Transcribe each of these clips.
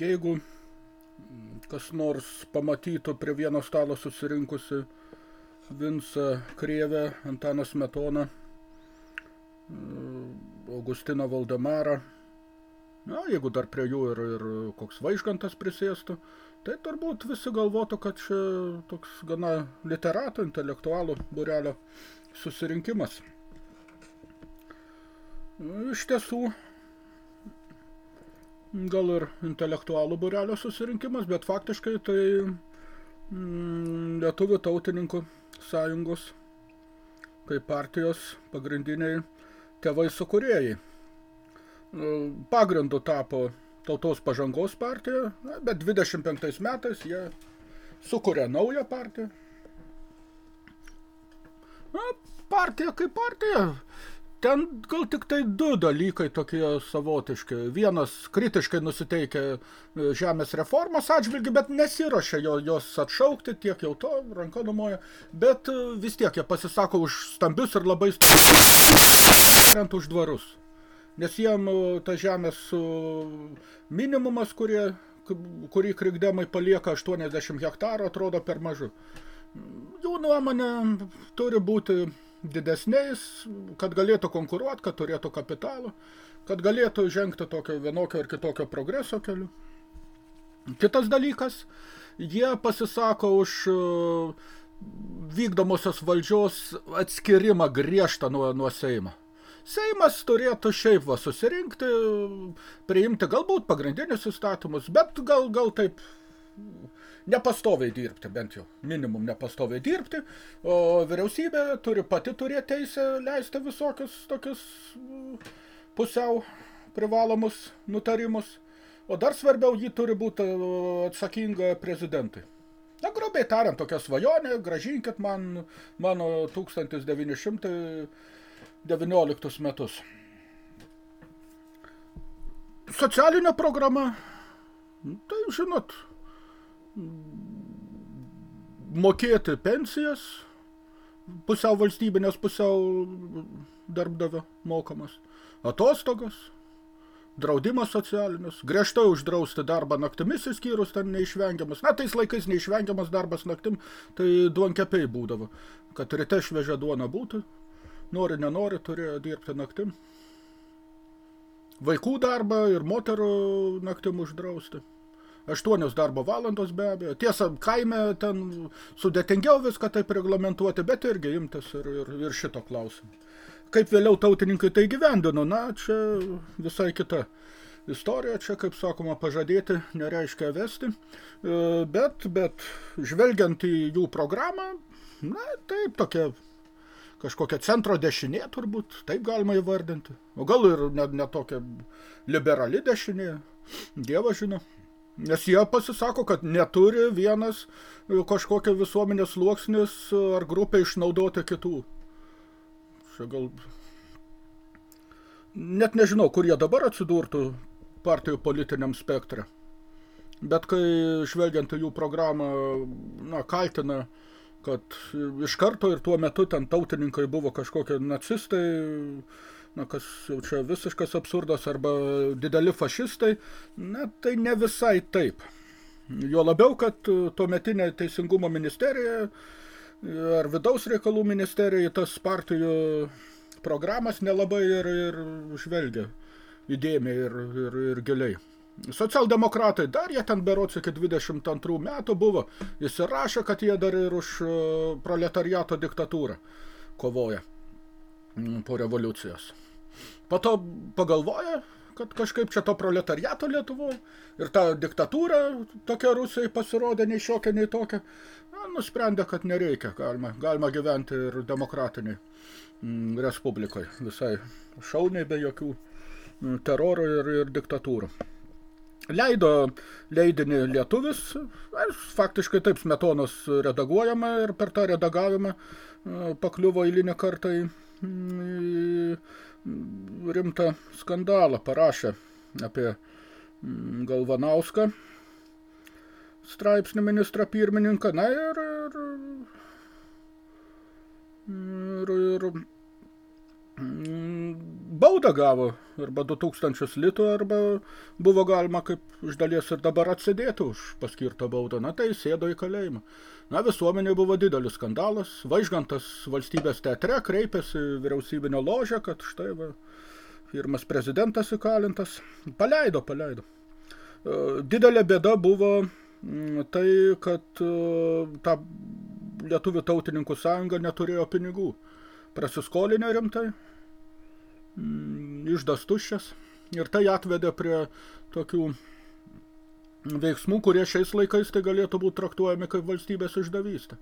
jeigu kas nors pamatytų prie vieno stalo susirinkusi Vinsą Krėvę, Antaną Smetoną, Augustiną Valdemarą, na, jeigu dar prie jų ir, ir koks vaižgantas prisėstų, tai turbūt visi galvotų, kad čia toks gana literatų, intelektualų burelio susirinkimas. Iš tiesų, gal ir intelektualų burelio susirinkimas, bet faktiškai tai mm, lietuvių tautininkų sąjungos kaip partijos pagrindiniai tėvai sukūrėjai. Pagrindu tapo tautos pažangos partija, bet 25 metais jie sukuria naują partiją. Na, partija kaip partija, Ten gal tik tai du dalykai tokie savotiški. Vienas kritiškai nusiteikia e, žemės reformos atžvilgių, bet nesirošia jo, jos atšaukti, tiek jau to ranka numoja, bet e, vis tiek jie pasisako už stambius ir labai stambius už dvarus. Nes jiem e, ta žemės minimumas, kurie, kurį krikdemai palieka 80 hektarų, atrodo per mažu. Jų nuomonė turi būti didesniais, kad galėtų konkuruoti, kad turėtų kapitalą, kad galėtų žengti tokio vienokio ir kitokio progreso keliu. Kitas dalykas, jie pasisako už uh, vykdomosios valdžios atskirimą griežtą nuo, nuo Seimo. Seimas turėtų šiaip va susirinkti, priimti galbūt pagrindinius įstatymus, bet gal, gal taip nepastoviai dirbti, bent jau minimum nepastoviai dirbti, o vyriausybė turi pati turėti teisę leisti visokius tokius mm, pusiau privalomus nutarimus, o dar svarbiau jį turi būti atsakinga prezidentui. Na, grubiai tariant, tokia svajonė, gražinkit man mano 1919 metus. Socialinė programa, tai žinot, mokėti pensijas, pusiau valstybinės, pusiau darbdavio mokamas, atostogas, draudimas socialinis, griežtai uždrausti darbą naktimis įskyrus ten neišvengiamas. Na, tais laikais neišvengiamas darbas naktim, tai duonkepiai būdavo, kad ryte švežia duona būtų, nori, nenori, turėjo dirbti naktim. Vaikų darbą ir moterų naktim uždrausti. Aštuonios darbo valandos be abejo. Tiesa, kaime ten sudėtingiau viską taip reglamentuoti, bet irgi imtas ir, ir, ir šito klausimą. Kaip vėliau tautininkai tai gyvendino, na, čia visai kita istorija, čia, kaip sakoma, pažadėti nereiškia vesti, e, bet, bet žvelgiant į jų programą, na, taip, tokia kažkokia centro dešinė turbūt, taip galima įvardinti. O gal ir net ne tokia liberali dešinė, dievas žino. Nes jie pasisako, kad neturi vienas kažkokia visuomenės sluoksnis ar grupė išnaudoti kitų. Čia gal... Net nežinau, kur jie dabar atsidurtų partijų politiniam spektre. Bet kai žvelgiant jų programą, na, kaltina, kad iš karto ir tuo metu ten tautininkai buvo kažkokie nacistai, na, kas jau čia visiškas absurdas, arba dideli fašistai, na, tai ne visai taip. Jo labiau, kad tuometinė teisingumo ministerija ar vidaus reikalų ministerija tas partijų programas nelabai ir, ir žvelgia įdėmiai ir, ir, ir giliai. Socialdemokratai dar jie ten berots iki 22 metų buvo, jis rašė, kad jie dar ir už proletariato diktatūrą kovoja po revoliucijos. Po to pagalvoja, kad kažkaip čia to proletariato Lietuvoje ir ta diktatūra tokia Rusijai pasirodė nei šiokia, nei tokia. Na, nusprendė, kad nereikia, galima, galima gyventi ir demokratiniai mm, respublikai, visai šauniai be jokių mm, teroro ir, ir diktatūrų. Leido leidinį lietuvis, faktiškai taip smetonos redaguojama ir per tą redagavimą mm, pakliuvo eilinį kartą į rimtą skandalą parašė apie mm, Galvanauską straipsnį ministrą pirmininką, na ir, ir, ir, ir mm, baudą gavo arba 2000 litų, arba buvo galima kaip iš dalies ir dabar atsidėti už paskirtą baudą. Na tai sėdo į kalėjimą. Na visuomenė buvo didelis skandalas. Vaižgantas valstybės teatre kreipėsi vyriausybinio ložę, kad štai va, pirmas prezidentas įkalintas. Paleido, paleido. E, didelė bėda buvo tai, kad e, ta Lietuvių tautininkų sąjunga neturėjo pinigų. Prasiskolinė rimtai, išdas tuščias. Ir tai atvedė prie tokių veiksmų, kurie šiais laikais tai galėtų būti traktuojami kaip valstybės išdavystė.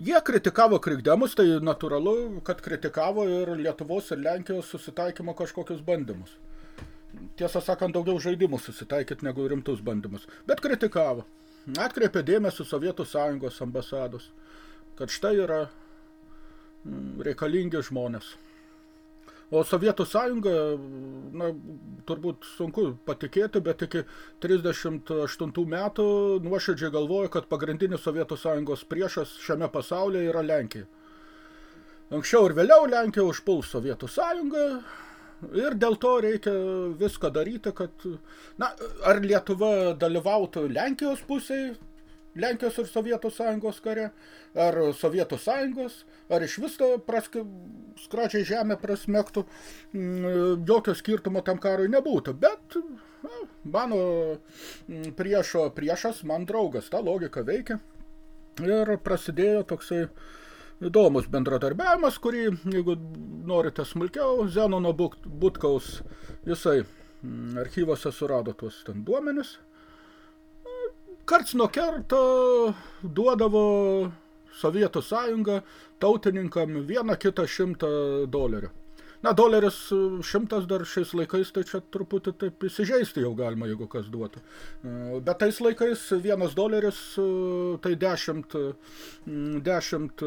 Jie kritikavo krikdemus, tai natūralu, kad kritikavo ir Lietuvos ir Lenkijos susitaikymo kažkokius bandymus. Tiesą sakant, daugiau žaidimų susitaikyti negu rimtus bandymus. Bet kritikavo. Atkreipė dėmesį Sovietų sąjungos ambasados, kad štai yra reikalingi žmonės. O Sovietų sąjunga, na, turbūt sunku patikėti, bet iki 38 metų nuoširdžiai galvoja, kad pagrindinis Sovietų sąjungos priešas šiame pasaulyje yra Lenkija. Anksčiau ir vėliau Lenkija užpuls Sovietų sąjungą ir dėl to reikia viską daryti, kad, na, ar Lietuva dalyvautų Lenkijos pusėje, Lenkijos ir Sovietų sąjungos kare, ar Sovietų sąjungos, ar iš vis praski, skradžiai žemę prasmektų, mm, jokio skirtumo tam karui nebūtų. Bet na, mano mm, priešo priešas, man draugas, ta logika veikia. Ir prasidėjo toksai įdomus bendradarbiavimas, kurį, jeigu norite smulkiau, Zenono Butkaus, jisai mm, archyvose surado tuos ten duomenis – karts nuo kerto duodavo Sovietų sąjunga tautininkam vieną kitą šimtą dolerių. Na, doleris šimtas dar šiais laikais, tai čia truputį taip įsižeisti jau galima, jeigu kas duotų. Bet tais laikais vienas doleris, tai dešimt, dešimt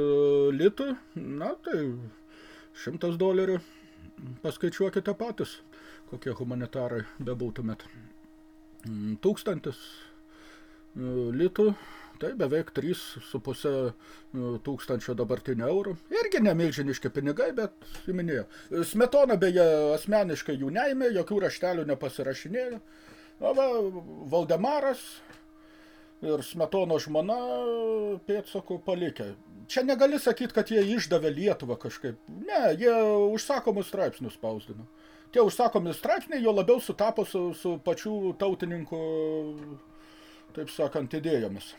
litų, na, tai šimtas dolerių, paskaičiuokite patys, kokie humanitarai bebūtumėt. Tūkstantis, litų, tai beveik 3,5 nu, tūkstančio dabartinių eurų. Irgi nemilžiniški pinigai, bet įminėjo. Smetona beje asmeniškai jų neėmė, jokių raštelių nepasirašinėjo. O va, Valdemaras ir Smetono žmona pėdsakų palikę. Čia negali sakyti, kad jie išdavė Lietuvą kažkaip. Ne, jie užsakomus straipsnius spausdino. Tie užsakomi straipsniai jo labiau sutapo su, su pačių tautininkų taip sakant, idėjomis.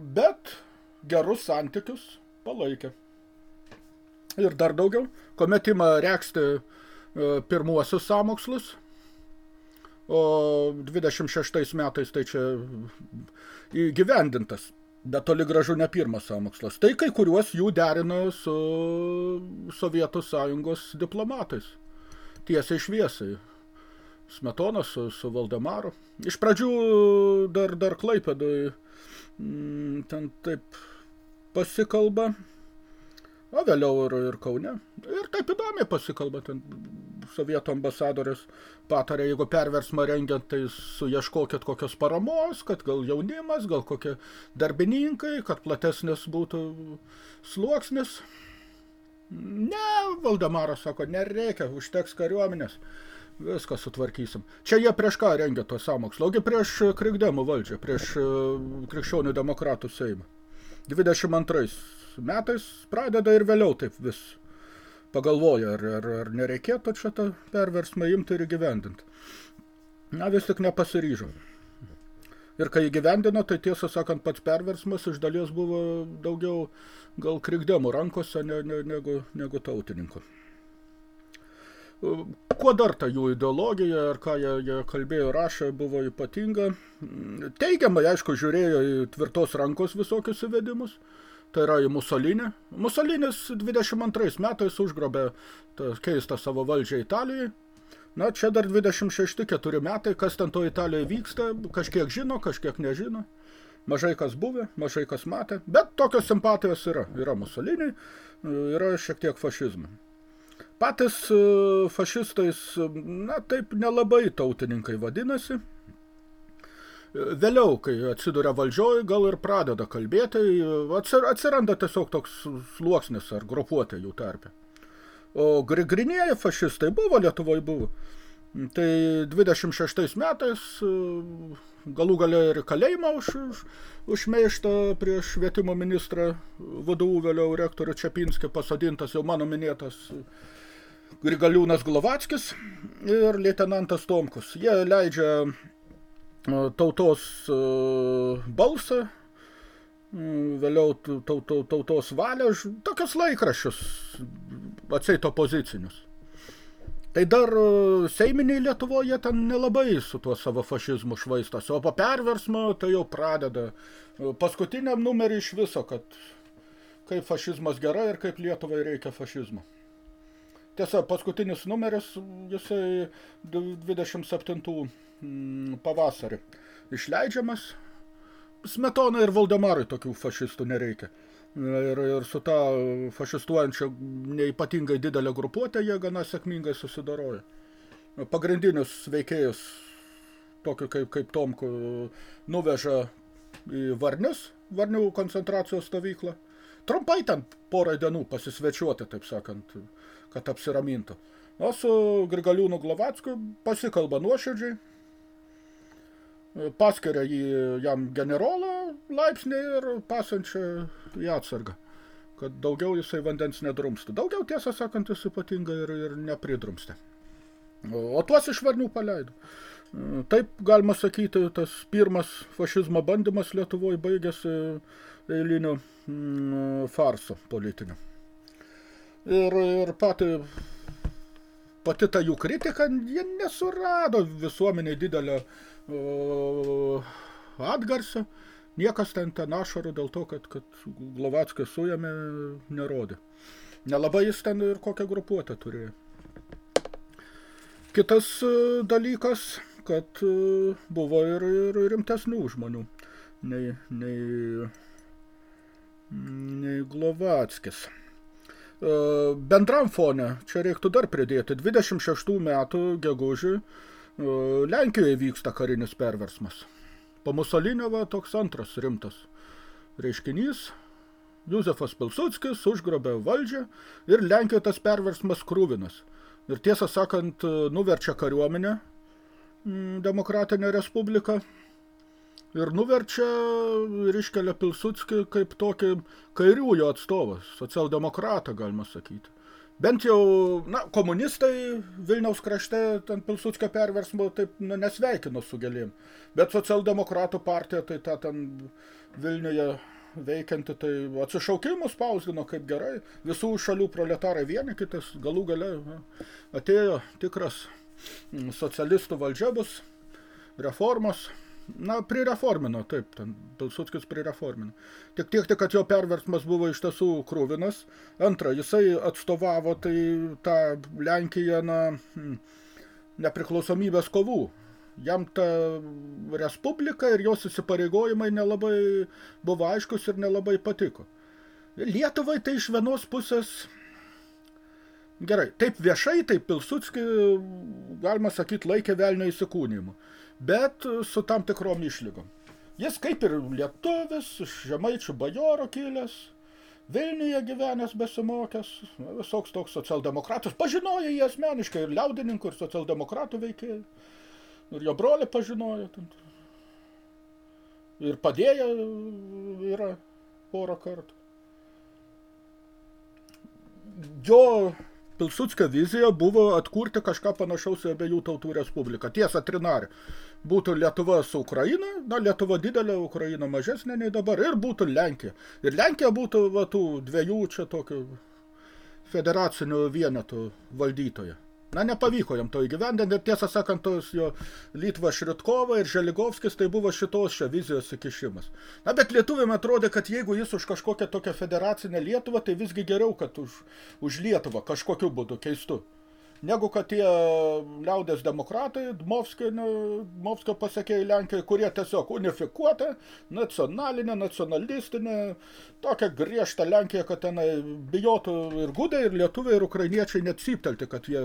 Bet gerus santykius palaikė. Ir dar daugiau, kuomet ima reksti e, pirmuosius samokslus, o 26 metais tai čia įgyvendintas, bet toli gražu ne pirmas samokslas. Tai kai kuriuos jų derino su Sovietų sąjungos diplomatais. Tiesiai šviesai. Smetonas su, su Valdemaru. Iš pradžių dar, dar Klaipėdoj mm, ten taip pasikalba, o vėliau ir, ir Kaune. Ir taip įdomiai pasikalba, ten sovietų ambasadorius patarė, jeigu perversmą rengiant, tai suieškokit kokios paramos, kad gal jaunimas, gal kokie darbininkai, kad platesnis būtų sluoksnis. Ne, Valdemaras sako, nereikia, užteks kariuomenės viską sutvarkysim. Čia jie prieš ką rengia to sąmokslo, ogi prieš krikdemų valdžią, prieš e, krikščionių demokratų seimą. 22 metais pradeda ir vėliau taip vis pagalvoja, ar, ar, ar nereikėtų čia tą perversmą imti ir įgyvendinti. Na, vis tik nepasiryžo. Ir kai įgyvendino, tai tiesą sakant, pats perversmas iš dalies buvo daugiau gal krikdemų rankose ne, ne, negu, negu tautininkų. Kuo dar ta jų ideologija, ar ką jie, jie kalbėjo, rašė, buvo ypatinga. Teigiamai, aišku, žiūrėjo į tvirtos rankos visokius įvedimus. Tai yra į Musolinį. Musolinis 22 metais užgrobė tą keistą savo valdžią Italijai. Na, čia dar 26-4 metai, kas ten to Italijoje vyksta, kažkiek žino, kažkiek nežino. Mažai kas buvę, mažai kas matė, bet tokios simpatijos yra. Yra Musoliniai, yra šiek tiek fašizmai. Patys e, fašistais, na taip, nelabai tautininkai vadinasi. Vėliau, kai atsiduria valdžioj, gal ir pradeda kalbėti, atsiranda tiesiog toks sluoksnis ar grupuotė jų tarpe. O grinieji fašistai buvo, Lietuvoje buvo. Tai 26 metais e, galų galę ir kalėjimą už, už, užmeištą prieš švietimo ministrą vadovų vėliau rektorių Čepinskį pasodintas jau mano minėtas Grigaliūnas Glovackis ir leitenantas Tomkus. Jie leidžia e, tautos e, balsą, vėliau tautos valią, tokius laikraščius atseit opozicinius. Tai dar e, Seiminiai Lietuvoje ten nelabai su tuo savo fašizmu švaistosi, o po perversmo tai jau pradeda paskutiniam numerį iš viso, kad kaip fašizmas gerai ir kaip Lietuvai reikia fašizmo. Tiesa, paskutinis numeris, jisai 27 mm, pavasarį išleidžiamas. Smetonai ir Valdemarui tokių fašistų nereikia. Ir, ir su ta fašistuojančia neipatingai didelė grupuotė jie gana sėkmingai susidaroja. Pagrindinius veikėjus, tokiu kaip, kaip Tomku, nuveža į Varnius, Varnių koncentracijos stovyklą. Trumpai ten porą dienų pasisvečiuoti, taip sakant, kad apsiramintų. O su Grigaliūnu Glovackiu pasikalba nuoširdžiai, paskiria jį jam generolo laipsnį ir pasančia į atsargą, kad daugiau jisai vandens nedrumstų. Daugiau, tiesą sakant, jis ypatingai ir, ir nepridrumstė. O tuos iš varnių paleido. Taip, galima sakyti, tas pirmas fašizmo bandymas Lietuvoje baigėsi eiliniu mm, farsu politiniu. Ir, ir pati, pati ta jų kritika, jie nesurado visuomeniai didelio uh, atgarsio. Niekas ten ten ašarų dėl to, kad, kad Glovackį suėmė, nerodė. Nelabai jis ten ir kokią grupuotę turėjo. Kitas dalykas, kad buvo ir, ir rimtesnių žmonių nei, nei, nei Glovackis. Bendram fone, čia reiktų dar pridėti, 26 metų gegužį Lenkijoje vyksta karinis perversmas. Po Musolinio va, toks antras rimtas reiškinys. Juzefas Pilsudskis užgrobė valdžią ir Lenkijoje tas perversmas krūvinas. Ir tiesą sakant, nuverčia kariuomenę Demokratinę Respubliką ir nuverčia ir iškelia Pilsudskį kaip tokį kairiųjų atstovą, socialdemokratą, galima sakyti. Bent jau, na, komunistai Vilniaus krašte ten Pilsudskio perversmo taip na, nesveikino su gėlėm. Bet socialdemokratų partija tai tą ten Vilniuje veikianti, tai atsišaukimus spausdino kaip gerai. Visų šalių proletarai vieni kitas galų gale atėjo tikras socialistų valdžia bus, reformos, na, prireformino, taip, ten Pilsudskis prireformino. Tik tiek, kad jo perversmas buvo iš tiesų krūvinas. Antra, jisai atstovavo tai tą Lenkiją na, hmm, nepriklausomybės kovų. Jam ta respublika ir jos įsipareigojimai nelabai buvo aiškus ir nelabai patiko. Lietuvai tai iš vienos pusės Gerai, taip viešai, taip Pilsudskį, galima sakyti, laikė velnio įsikūnymu bet su tam tikrom išlygom. Jis kaip ir lietuvis, iš žemaičių bajoro kilęs, Vilniuje gyvenęs besimokęs, visoks toks socialdemokratas, pažinojo jį asmeniškai ir liaudininkų, ir socialdemokratų veikėjų, ir jo brolį pažinojo, ir padėjo yra porą kartų. Jo Pilsudskio vizija buvo atkurti kažką panašaus į abiejų tautų respubliką. Tiesa, trinarį. Būtų Lietuva su Ukraina, na, Lietuva didelė, Ukraina mažesnė nei dabar, ir būtų Lenkija. Ir Lenkija būtų va, tų dviejų čia tokių federacinių vienetų valdytoje. Na, nepavyko jam to įgyvendinti, ir tiesą sakant, tos jo Litva Šritkova ir Želigovskis, tai buvo šitos šia vizijos įkišimas. Na, bet lietuviam atrodė, kad jeigu jis už kažkokią tokią federacinę Lietuvą, tai visgi geriau, kad už, už Lietuvą kažkokiu būdu keistu negu kad tie liaudės demokratai, Dmovskio, Dmovskio pasiekėjai Lenkijoje, kurie tiesiog unifikuota, nacionalinė, nacionalistinė, tokia griežta Lenkija, kad tenai bijotų ir gudai, ir lietuviai, ir ukrainiečiai net syptelti, kad jie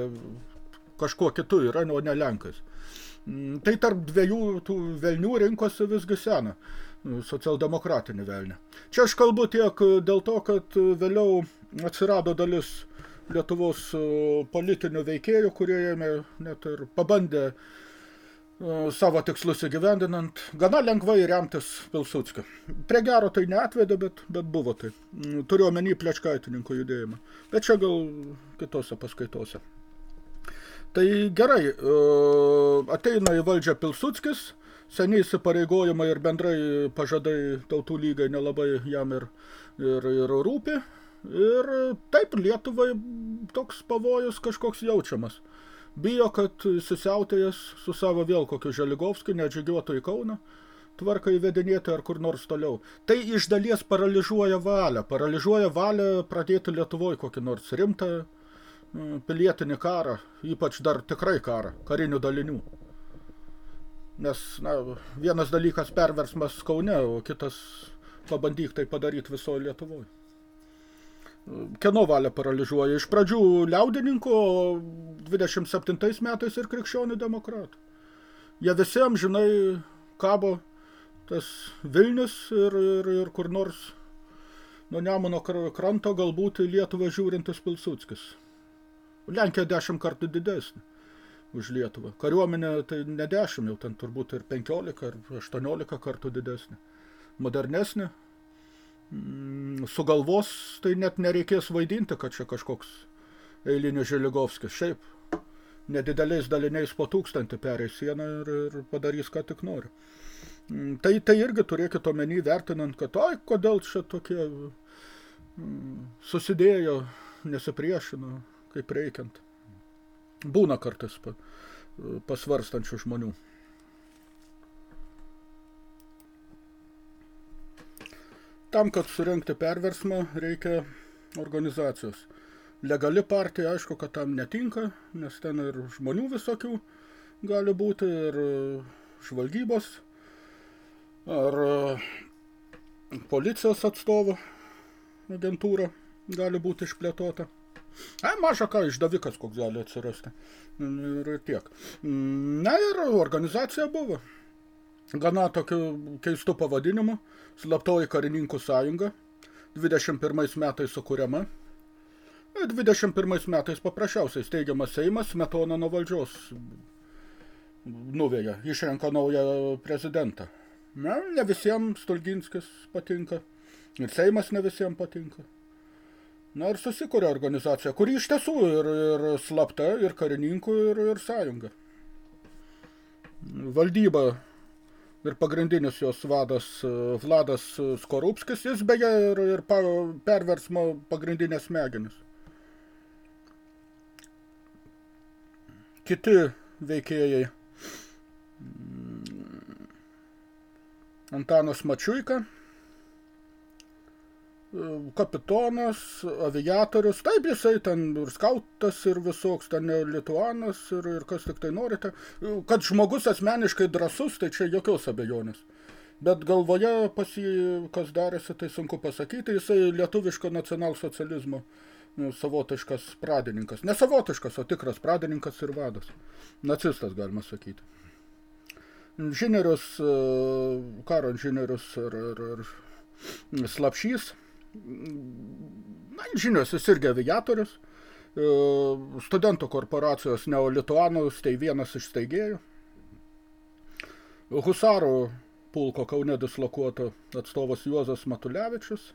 kažkuo kitu yra, o ne Lenkais. Mm, tai tarp dviejų tų velnių rinkosi visgi sena socialdemokratinį velnį. Čia aš kalbu tiek dėl to, kad vėliau atsirado dalis Lietuvos e, politinių veikėjų, kurie ėmė net ir pabandė uh, savo tikslus įgyvendinant, gana lengvai remtis Pilsudskiu. Prie gero tai neatvedė, bet, bet buvo tai. Mm, turiu omeny plečkaitininkų judėjimą. Bet čia gal kitose paskaitose. Tai gerai, ateina į valdžią Pilsudskis, seniai įsipareigojimai ir bendrai pažadai tautų lygai nelabai jam ir, ir, ir rūpi. Ir taip Lietuvai toks pavojus kažkoks jaučiamas. Bijo, kad susiautėjęs su savo vėl kokiu Želigovskiu neatžygiuotų į Kauną, tvarką įvedinėti ar kur nors toliau. Tai iš dalies paralyžuoja valią, paralyžuoja valią pradėti Lietuvoje kokį nors rimtą mm, pilietinį karą, ypač dar tikrai karą, karinių dalinių. Nes na, vienas dalykas perversmas Kaune, o kitas pabandyk tai padaryti visoje Lietuvoje kieno valia paralyžuoja. Iš pradžių liaudininko, o 27 metais ir krikščionių demokratų. Jie visi amžinai kabo tas Vilnius ir, ir, ir kur nors nuo Nemuno kranto galbūt į Lietuvą žiūrintis Pilsudskis. Lenkija dešimt kartų didesnė už Lietuvą. Kariuomenė tai ne dešimt, jau ten turbūt ir 15 ar 18 kartų didesnė. Modernesnė, sugalvos, tai net nereikės vaidinti, kad čia kažkoks eilinis Želigovskis. Šiaip nedideliais daliniais po tūkstantį perės sieną ir, ir padarys, ką tik nori. Mm, tai, tai irgi turėkit omeny vertinant, kad oi, kodėl čia tokie mm, susidėjo, nesipriešino, kaip reikiant. Būna kartais pasvarstančių žmonių. Tam, kad surinkti perversmą, reikia organizacijos. Legali partija, aišku, kad tam netinka, nes ten ir žmonių visokių gali būti, ir e, žvalgybos, ar e, policijos atstovo agentūra gali būti išplėtota. Ai, maža ką, išdavikas koks gali atsirasti. Ir tiek. Na ir organizacija buvo gana tokiu keistu pavadinimu, slaptoji karininkų sąjunga, 21 metais sukuriama, 21 metais paprasčiausiai steigiamas Seimas, Smetona nuo valdžios nuvėja, išrenka naują prezidentą. Na, ne visiems Stulginskis patinka, ir Seimas ne visiems patinka. Na ir susikuria organizacija, kuri iš tiesų ir, ir slapta, ir karininkų, ir, ir sąjunga. Valdyba ir pagrindinis jos vadas e, Vladas Skorupskis, jis beje ir, ir pa, perversmo pagrindinės smegenis. Kiti veikėjai. Mm, Antanas Mačiuika, kapitonas, aviatorius, taip jisai ten ir skautas ir visoks, ten lituanas ir, ir kas tik tai norite. Kad žmogus asmeniškai drasus, tai čia jokios abejonės. Bet galvoje pas jį, kas darėsi, tai sunku pasakyti, jisai lietuviško nacionalsocializmo nu, savotiškas pradininkas. Ne savotiškas, o tikras pradininkas ir vadas. Nacistas, galima sakyti. Inžinierius, karo inžinierius ir, ir, ir slapšys – na, žinios, jis irgi aviatorius, e, studentų korporacijos Neolituanus, tai vienas iš steigėjų. Husarų pulko Kaune dislokuoto atstovas Juozas Matulevičius.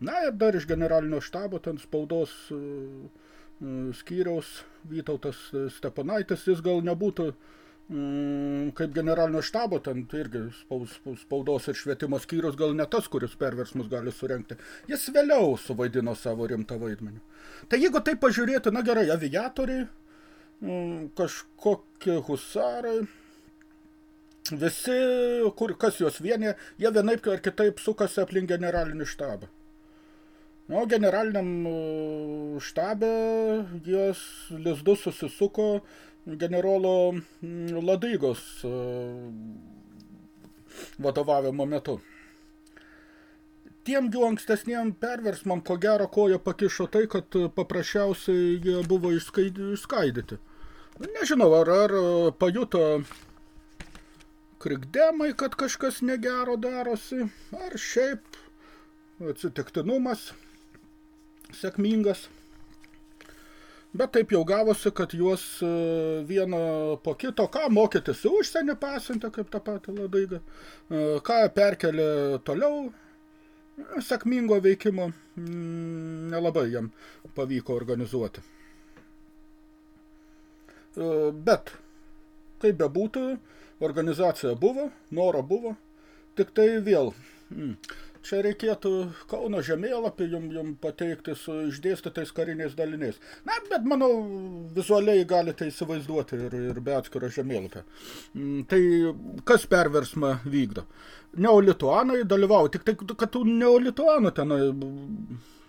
Na ir dar iš generalinio štabo ten spaudos e, e, skyriaus Vytautas Stepanaitis, jis gal nebūtų uh, kaip generalinio štabo, ten tai irgi spaudos ir švietimo skyrius gal ne tas, kuris perversmus gali surenkti. Jis vėliau suvaidino savo rimtą vaidmenį. Tai jeigu tai pažiūrėti, na gerai, aviatoriai, mm, kažkokie husarai, visi, kur, kas juos vienė, jie vienaip ar kitaip sukasi aplink generalinį štabą. Nu, generaliniam uh, štabe jos lizdus susisuko generolo mm, Ladaigos e, vadovavimo metu. Tiem jų ankstesniem perversmam, ko gero, koja pakišo tai, kad paprasčiausiai jie buvo išskaidyti. Nežinau, ar, ar pajuto krikdemai, kad kažkas negero darosi, ar šiaip atsitiktinumas. sėkmingas. Bet taip jau gavosi, kad juos e, vieną po kito, ką mokytis į užsienį pasiuntė, kaip tą patį ladaigą, e, ką perkelė toliau, sėkmingo veikimo mm, nelabai jam pavyko organizuoti. E, bet, kaip bebūtų, organizacija buvo, noro buvo, tik tai vėl mm, Čia reikėtų Kauno žemėlapį jum, jum pateikti su išdėstytais kariniais daliniais. Na, bet manau, vizualiai galite įsivaizduoti ir, ir be atskiro žemėlapio. Mm, tai kas perversmą vykdo? Neolituanai dalyvauja, tik tai, kad tų neolituanų tenai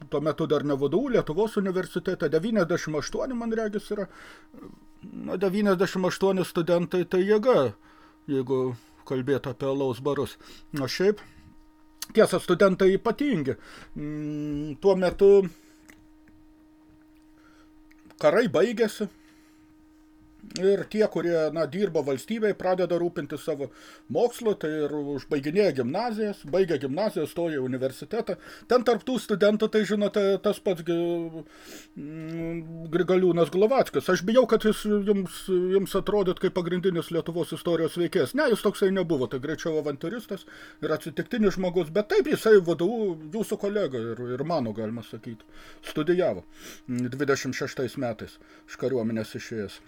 tuo metu dar ne vadų, Lietuvos universitete 98, man regis, yra na, 98 studentai, tai jėga, jeigu kalbėtų apie laus barus. O šiaip Tiesa, studentai ypatingi. Mm, tuo metu karai baigėsi, Ir tie, kurie na, dirba valstybei, pradeda rūpinti savo mokslu, tai ir užbaiginėja gimnazijas, baigia gimnazijas, stoja į universitetą. Ten tarp tų studentų, tai žinote, tas pats mm, Grigaliūnas Glovackis. Aš bijau, kad jis jums, jums atrodyt kaip pagrindinis Lietuvos istorijos veikėjas. Ne, jis toksai nebuvo, tai greičiau avanturistas ir atsitiktinis žmogus, bet taip jisai vadovų jūsų kolega ir, ir mano, galima sakyti, studijavo 26 metais iš kariuomenės išėjęs.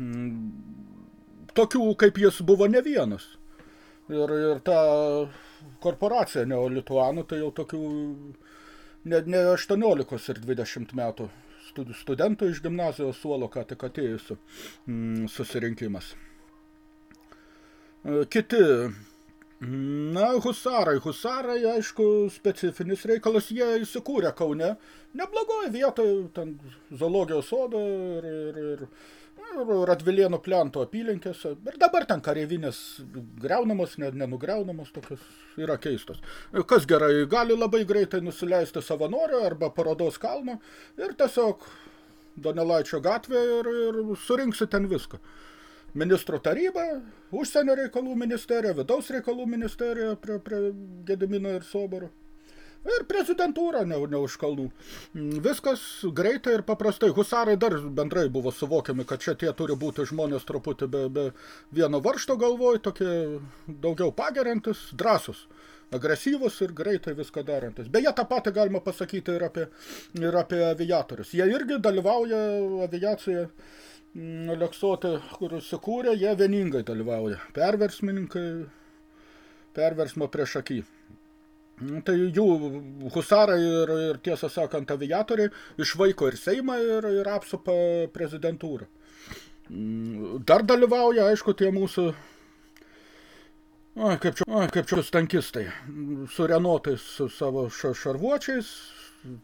Mm, tokių kaip jis buvo ne vienas. Ir, ir ta korporacija neolituanų, tai jau tokių ne, ne 18 ir 20 metų studentų iš gimnazijos suolo ką tik atėjusių mm, susirinkimas. E, kiti, na, husarai. Husarai, aišku, specifinis reikalas, jie įsikūrė Kaune. Neblogoje vietoje, ten zoologijos sodo ir, ir, ir Radvilėnų plento apylinkėse. Ir dabar ten kareivinės greunamos, ne, nenugreunamos, tokios yra keistos. Kas gerai, gali labai greitai nusileisti savanorio arba parodos kalno ir tiesiog Donelaičio gatvė ir, ir surinksi ten viską. Ministro taryba, užsienio reikalų ministerija, vidaus reikalų ministerija prie, prie Gedimino ir Soboro. Ir prezidentūra ne, ne už kalnų. Mm, viskas greitai ir paprastai. Husarai dar bendrai buvo suvokiami, kad čia tie turi būti žmonės truputį be, be vieno varšto galvoj, tokie daugiau pagerintis, drąsus agresyvus ir greitai viską darantis. Beje, tą patį galima pasakyti ir apie, ir apie aviatorius. Jie irgi dalyvauja aviacijoje. Mm, Leksuoti, kur įsikūrė, jie vieningai dalyvauja. Perversmininkai, perversmo prieš akį. Tai jų husarai ir, ir tiesą sakant aviatoriai išvaiko ir Seimą ir, ir apsupa prezidentūrą. Mm, dar dalyvauja, aišku, tie mūsų, a, kaip čia, a, kaip čia stankistai, su renotais, su savo šarvuočiais,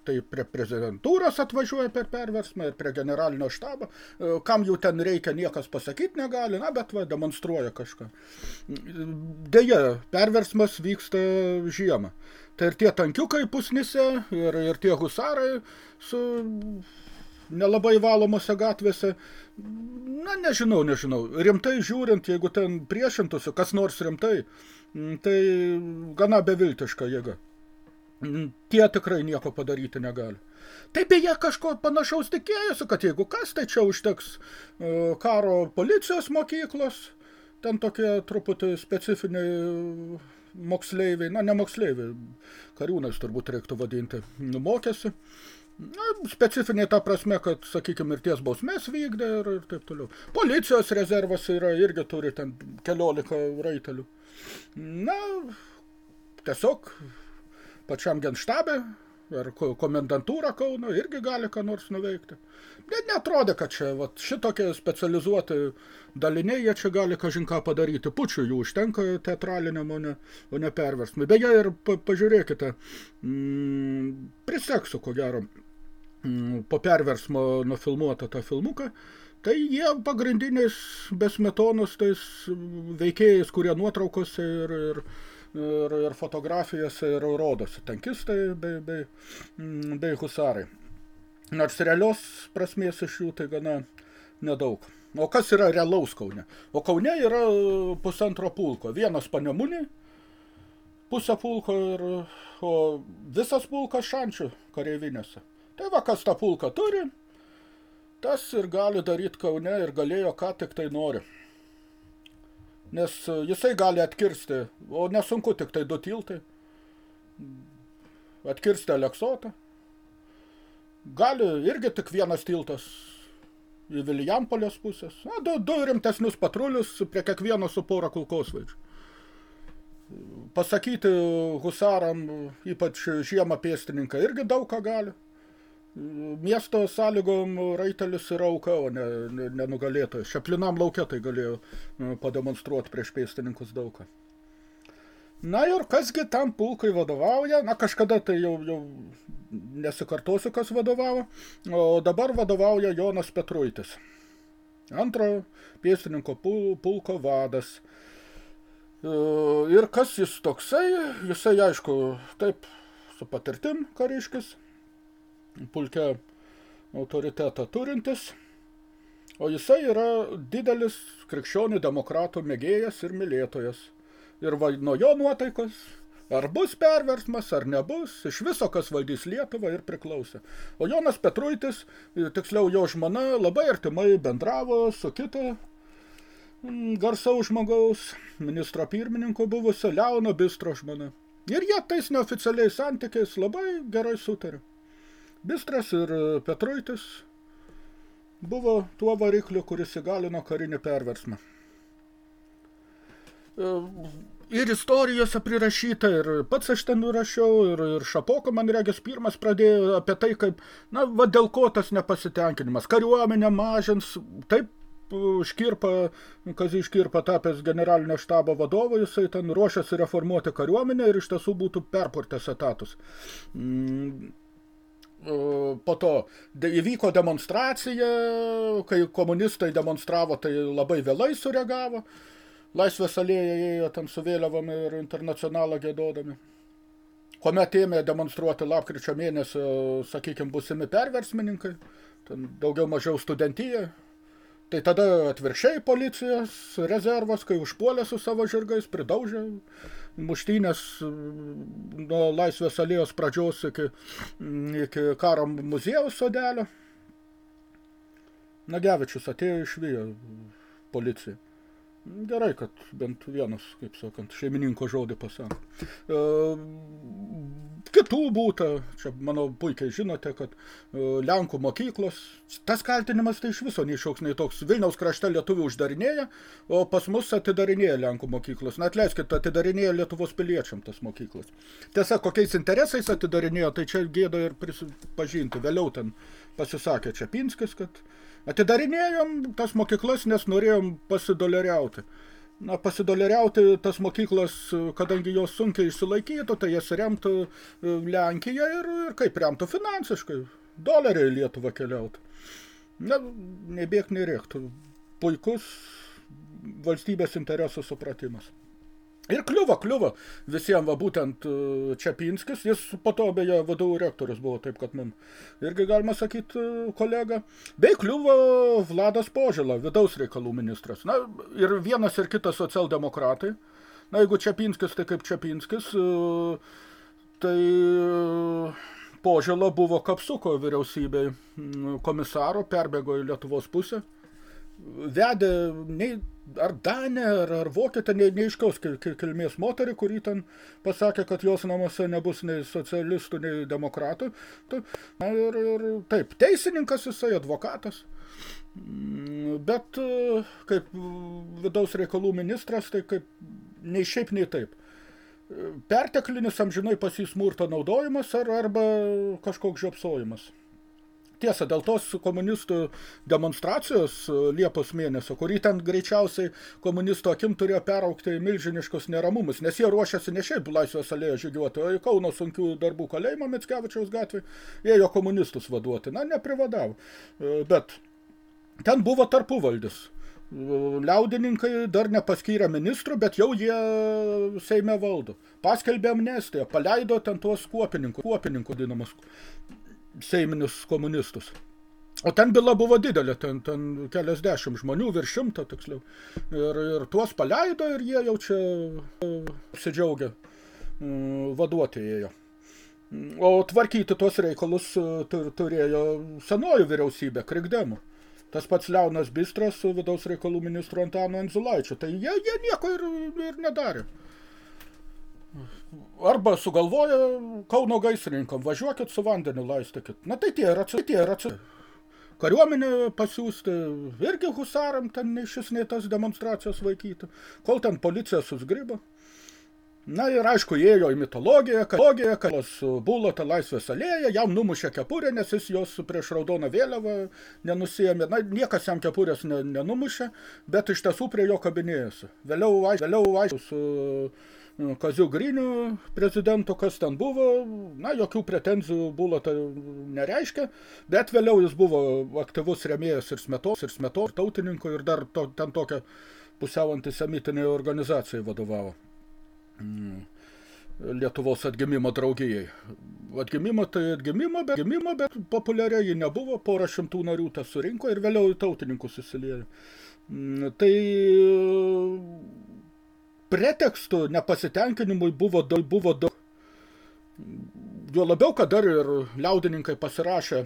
tai prie prezidentūros atvažiuoja per perversmą ir prie generalinio štabo. E, kam jų ten reikia, niekas pasakyti negali, na, bet va, demonstruoja kažką. Deja, perversmas vyksta žiemą. Tai ir tie tankiukai pusnise, ir, ir tie husarai su nelabai valomose gatvėse. Na, nežinau, nežinau. Rimtai žiūrint, jeigu ten priešintųsi, kas nors rimtai, tai gana beviltiška jėga tie tikrai nieko padaryti negali. Tai beje kažko panašaus tikėjosi, kad jeigu kas, tai čia užteks e, karo policijos mokyklos, ten tokie truputį specifiniai moksleiviai, na ne moksleiviai, kariūnais turbūt reiktų vadinti, mokėsi. Na, specifiniai ta prasme, kad, sakykime, mirties bausmės vykdė ir, ir taip toliau. Policijos rezervas yra, irgi turi ten keliolika raitelių. Na, tiesiog pačiam genštabe ar komendantūra Kauno irgi gali ką nors nuveikti. Net netrodė, kad čia vat, šitokie specializuoti daliniai, jie čia gali kažin ką padaryti. Pučių jų užtenka teatraliniam, o ne, o ne perversmui. Beje, ir pa, pažiūrėkite, mm, priseksiu, ko gero, mm, po perversmo nufilmuotą tą filmuką, tai jie pagrindiniais besmetonos tais veikėjais, kurie nuotraukose ir, ir ir, ir fotografijose ir rodosi tankistai bei, bei, mm, bei husarai. Nors realios prasmės iš jų tai gana nedaug. O kas yra realaus Kaune? O Kaune yra pusantro pulko. Vienas panemunį, pusę pulko ir o visas pulkas šančių kareivinėse. Tai va, kas tą pulką turi, tas ir gali daryti Kaune ir galėjo ką tik tai nori. Nes jisai gali atkirsti, o nesunku tik tai du tiltai, atkirsti Aleksotą. Gali irgi tik vienas tiltas į Vilijampolės pusės. Na, du, du rimtesnius patrulius prie kiekvieno su porą kulkosvaidžių. Pasakyti husaram, ypač žiemą pėstininką, irgi daug ką gali. Miesto sąlygom raitelis yra auka, o ne, ne, nenugalėtojas. Šeplinam lauke tai galėjo pademonstruoti prieš pėstininkus daug ką. Na ir kasgi tam pulkai vadovauja, na kažkada tai jau, jau nesikartosiu, kas vadovavo, o dabar vadovauja Jonas Petruitis. Antro pėstininko pulko vadas. E, ir kas jis toksai, jisai aišku, taip, su patirtim kariškis, pulke autoritetą turintis, o jisai yra didelis krikščionių demokratų mėgėjas ir mylėtojas. Ir va, nuo jo nuotaikos Ar bus perversmas, ar nebus, iš viso, kas valdys Lietuvą ir priklausė. O Jonas Petruitis, tiksliau jo žmona, labai artimai bendravo su kita mm, garsaus žmogaus, ministro pirmininko buvusio Leono Bistro žmona. Ir jie tais neoficialiais santykiais labai gerai sutarė. Bistras ir Petruitis buvo tuo varikliu, kuris įgalino karinį perversmą ir istorijose prirašyta, ir pats aš ten nurašiau, ir, ir Šapoko, man regis, pirmas pradėjo apie tai, kaip, na, va dėl ko tas nepasitenkinimas. Kariuomenė mažins, taip, Škirpa, Kazį Škirpa tapęs generalinio štabo vadovu, jisai ten ruošiasi reformuoti kariuomenę ir iš tiesų būtų perpurtęs etatus. Mm po to įvyko demonstracija, kai komunistai demonstravo, tai labai vėlai sureagavo. Laisvės alėja ėjo ten su vėliavom ir internacionalą gėdodami. Kuomet ėmė demonstruoti lapkričio mėnesio, sakykime, busimi perversmininkai, ten daugiau mažiau studentyje, tai tada atvirkščiai policijos rezervas, kai užpuolė su savo žirgais, pridaužė muštynės nuo Laisvės alėjos pradžios iki, iki karo muziejaus sodelio. Nagevičius atėjo išvijo policiją. Gerai, kad bent vienas, kaip sakant, šeimininko žodį pasako. E, kitų būta, čia, manau, puikiai žinote, kad e, Lenkų mokyklos, tas kaltinimas tai iš viso nei šauks, nei toks. Vilniaus krašte lietuvių uždarinėja, o pas mus atidarinėja Lenkų mokyklos. Na, atleiskit, atidarinėja Lietuvos piliečiam tas mokyklas. Tiesa, kokiais interesais atidarinėjo, tai čia gėda ir prisipažinti. Vėliau ten pasisakė Čepinskis, kad Atidarinėjom tas mokyklas, nes norėjom pasidoleriauti. Na, pasidoleriauti tas mokyklas, kadangi jos sunkiai išsilaikytų, tai jas remtų e, Lenkija ir, ir kaip remtų finansiškai. Doleriai Lietuvą keliautų. Na, nebėg nereiktų. Puikus valstybės interesų supratimas. Ir kliuvo, kliuvo visiems, va būtent e, Čepinskis, jis po to beje vadovų rektorius buvo, taip kad mum irgi galima sakyti e, kolega. Bei kliuvo Vladas Požela, vidaus reikalų ministras. Na, ir vienas ir kitas socialdemokratai. Na, jeigu Čepinskis, tai kaip Čepinskis, e, tai Požela buvo Kapsuko vyriausybei komisaro, perbėgo į Lietuvos pusę vedė nei ar Danė, ar, ar Vokietė, ne, neiškaus kilmės moterį, kuri ten pasakė, kad jos namuose nebus nei socialistų, nei demokratų. Na, ir, ir taip, teisininkas jisai, advokatas. Mm, bet kaip vidaus reikalų ministras, tai kaip nei šiaip, nei taip. Perteklinis amžinai pas jį smurto naudojimas ar, arba kažkoks žiopsojimas. Tiesa, dėl tos komunistų demonstracijos e, Liepos mėnesio, kurį ten greičiausiai komunistų akim turėjo peraukti milžiniškus neramumus, nes jie ruošiasi ne šiaip Laisvės alėją žygiuoti, o į Kauno sunkių darbų kalėjimą Mickevičiaus gatvį ėjo komunistus vaduoti. Na, neprivadavo. E, bet ten buvo tarpuvaldis. E, liaudininkai dar nepaskyrė ministrų, bet jau jie Seime valdo. Paskelbė amnestiją, paleido ten tuos kuopininkų, kuopininkų dinamus seiminius komunistus. O ten byla buvo didelė, ten, ten keliasdešimt žmonių, virš šimto tiksliau. Ir, ir tuos paleido ir jie jau čia apsidžiaugia vaduoti ėjo. O tvarkyti tuos reikalus tur, turėjo senoji vyriausybė, krikdemų. Tas pats Leonas Bistras su vidaus reikalų ministru Antanu Anzulaičiu. Tai jie, jie nieko ir, ir nedarė. Arba sugalvoja Kauno gaisrininkam, važiuokit su vandeniu laistykit. Na tai tie yra, tie yra. Kariuomenė pasiūsti irgi husaram ten nei šis nei tas demonstracijos vaikyti, kol ten policija susgriba. Na ir aišku, ėjo į mitologiją, kad kalas buvo ta laisvės alėja, jam numušė kepurę, nes jis jos prieš raudoną vėliavą nenusijėmė. Na, niekas jam kepurės ne, nenumušė, bet iš tiesų prie jo kabinėjosi. Vėliau, vėliau aišku, su Nu, Kaziu Griniu prezidentu, kas ten buvo, na, jokių pretenzijų buvo tai nereiškia, bet vėliau jis buvo aktyvus remėjas ir smetos, ir smetos, ir tautininkų, ir dar to, ten tokią pusiau antisemitinė organizacijai vadovavo. Mm. Lietuvos atgimimo draugijai. Atgimimo tai atgimimo, bet, atgimimo, bet populiariai ji nebuvo, porą šimtų narių tas surinko ir vėliau į tautininkus įsiliejo. Mm, tai pretekstų nepasitenkinimui buvo daug, buvo daug. Jo labiau, kad dar ir liaudininkai pasirašė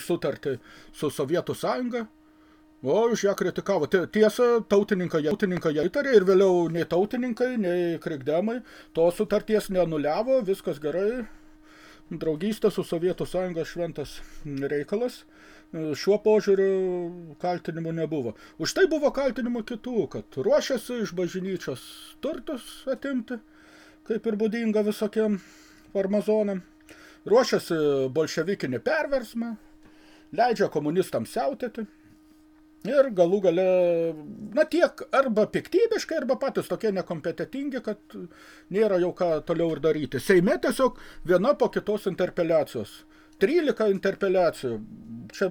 sutartį su Sovietų sąjunga, o iš ją kritikavo. Tiesa, tautininkai, tautininkai ją įtarė ir vėliau nei tautininkai, nei krikdemai to sutarties nenuliavo, viskas gerai. Draugystė su Sovietų sąjunga šventas reikalas šiuo požiūriu kaltinimų nebuvo. Už tai buvo kaltinimų kitų, kad ruošiasi iš bažnyčios turtus atimti, kaip ir būdinga visokiem farmazonam, ruošiasi bolševikinį perversmą, leidžia komunistams siautėti. Ir galų gale, na tiek, arba piktybiškai, arba patys tokie nekompetitingi, kad nėra jau ką toliau ir daryti. Seime tiesiog viena po kitos interpeliacijos. 13 interpeliacijų. Čia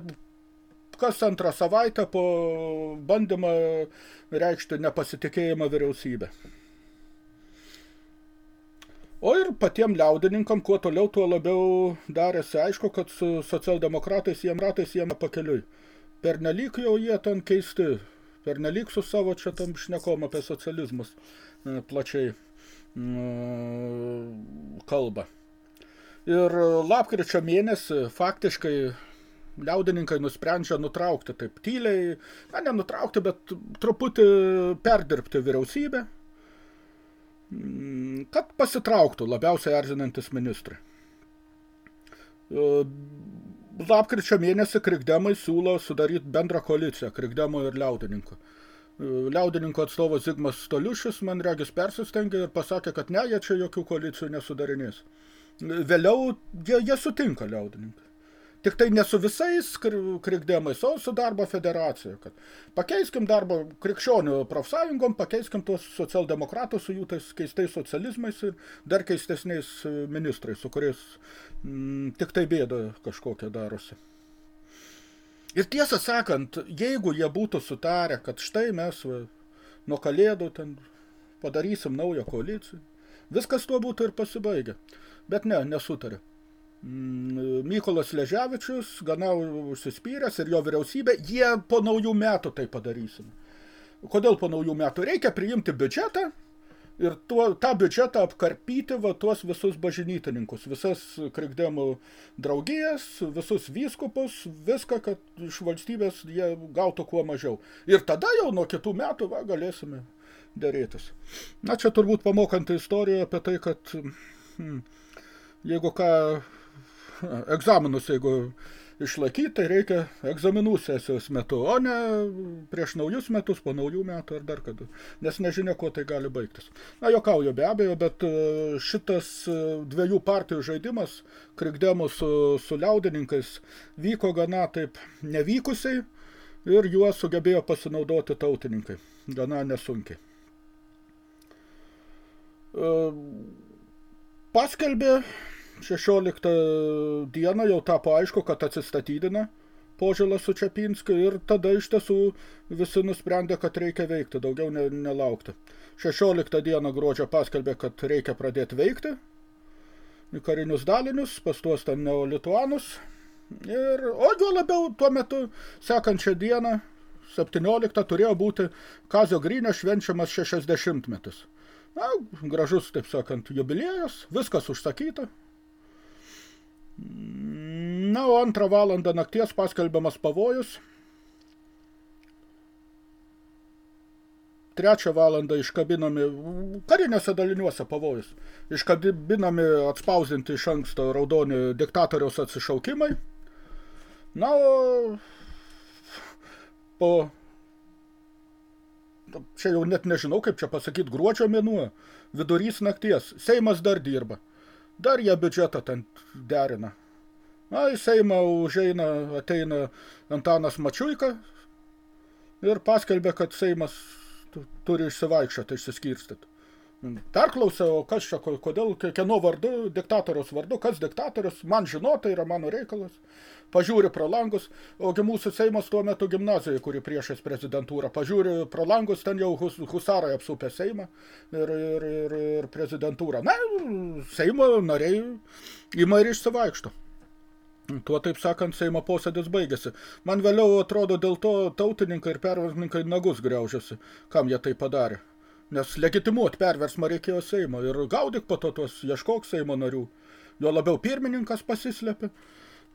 kas antrą savaitę po bandymą reikšti nepasitikėjimą vyriausybę. O ir patiem liaudininkam, kuo toliau, tuo labiau darėsi aišku, kad su socialdemokratais jiem ratais jiem pakeliui. Pernelyg jau jie ten keisti, pernelyg su savo čia tam šnekom apie socializmus e, plačiai mm, kalba. Ir lapkričio mėnesį faktiškai liaudininkai nusprendžia nutraukti taip tyliai, na, nenutraukti, bet truputį perdirbti vyriausybę, mm, kad pasitrauktų labiausiai erzinantis ministrai. E, lapkričio mėnesį Krikdemai siūlo sudaryti bendrą koaliciją Krikdemo ir liaudininkų. E, liaudininko atstovas Zigmas Stoliušis man regis persistengė ir pasakė, kad ne, jie čia jokių koalicijų nesudarinės. Vėliau jie, jie sutinka liaudininkai. Tik tai ne su visais krikdemais, o su darbo federacija. Kad pakeiskim darbo krikščionių profsąjungom, pakeiskim tuos socialdemokratus su jų tais keistais socializmais ir dar keistesniais ministrais, su kuriais mm, tik tai bėda kažkokia darosi. Ir tiesą sakant, jeigu jie būtų sutarę, kad štai mes va, nuo kalėdų ten padarysim naują koaliciją, viskas tuo būtų ir pasibaigę. Bet ne, nesutarė. Mm, Mykolas Leževičius, gana užsispyręs ir jo vyriausybė, jie po naujų metų tai padarysim. Kodėl po naujų metų? Reikia priimti biudžetą ir tuo, tą biudžetą apkarpyti va tuos visus bažinytininkus, visas krikdemų draugijas, visus vyskupus, viską, kad iš valstybės jie gautų kuo mažiau. Ir tada jau nuo kitų metų va, galėsime dėrėtis. Na, čia turbūt pamokant istoriją apie tai, kad... Hmm, jeigu ką, egzaminus, jeigu išlaikyti, tai reikia egzaminų sesijos metu, o ne prieš naujus metus, po naujų metų ar dar kada, nes nežinia, kuo tai gali baigtis. Na, jokauju be abejo, bet e, šitas e, dviejų partijų žaidimas, krikdemų su, su liaudininkais, vyko gana taip nevykusiai ir juo sugebėjo pasinaudoti tautininkai, gana nesunkiai. E, paskelbė 16 dieną jau tapo aišku, kad atsistatydina Požėlas su Čepinskiu ir tada iš tiesų visi nusprendė, kad reikia veikti, daugiau ne, nelaukti. 16 dieną gruodžio paskelbė, kad reikia pradėti veikti į karinius dalinius, pas tuos ten neolituanus. Ir, o jo labiau tuo metu sekančią dieną, 17 turėjo būti Kazio Grynio švenčiamas 60 metus. Na, gražus, taip sakant, jubilėjas, viskas užsakyta. Na, o antrą valandą nakties paskelbiamas pavojus. Trečią valandą iškabinami karinėse daliniuose pavojus. Iškabinami atspausinti iš anksto raudoni diktatoriaus atsišaukimai. Na, o po čia jau net nežinau, kaip čia pasakyti, gruodžio mėnuo, vidurys nakties, Seimas dar dirba. Dar jie biudžetą ten derina. Na, į Seimą užeina, ateina Antanas Mačiuika ir paskelbė, kad Seimas turi išsivaikščioti, išsiskirstyti. Perklausė, o kas čia, kodėl, kieno vardu, diktatoriaus vardu, kas diktatorius, man žinota, yra mano reikalas. Pažiūri pro langus, ogi mūsų Seimas tuo metu gimnazijoje, kuri priešais prezidentūrą. Pažiūri pro langus, ten jau hus, husarai apsupė Seimą ir, ir, ir, ir prezidentūrą. Na, Seimo nariai ima ir išsivaikšto. Tuo, taip sakant, Seimo posėdis baigėsi. Man vėliau atrodo, dėl to tautininkai ir perversmininkai nagus griaužiasi, kam jie tai padarė. Nes legitimuot perversmą reikėjo Seimo ir gaudyk po to tuos ieškok Seimo narių. Jo labiau pirmininkas pasislėpė,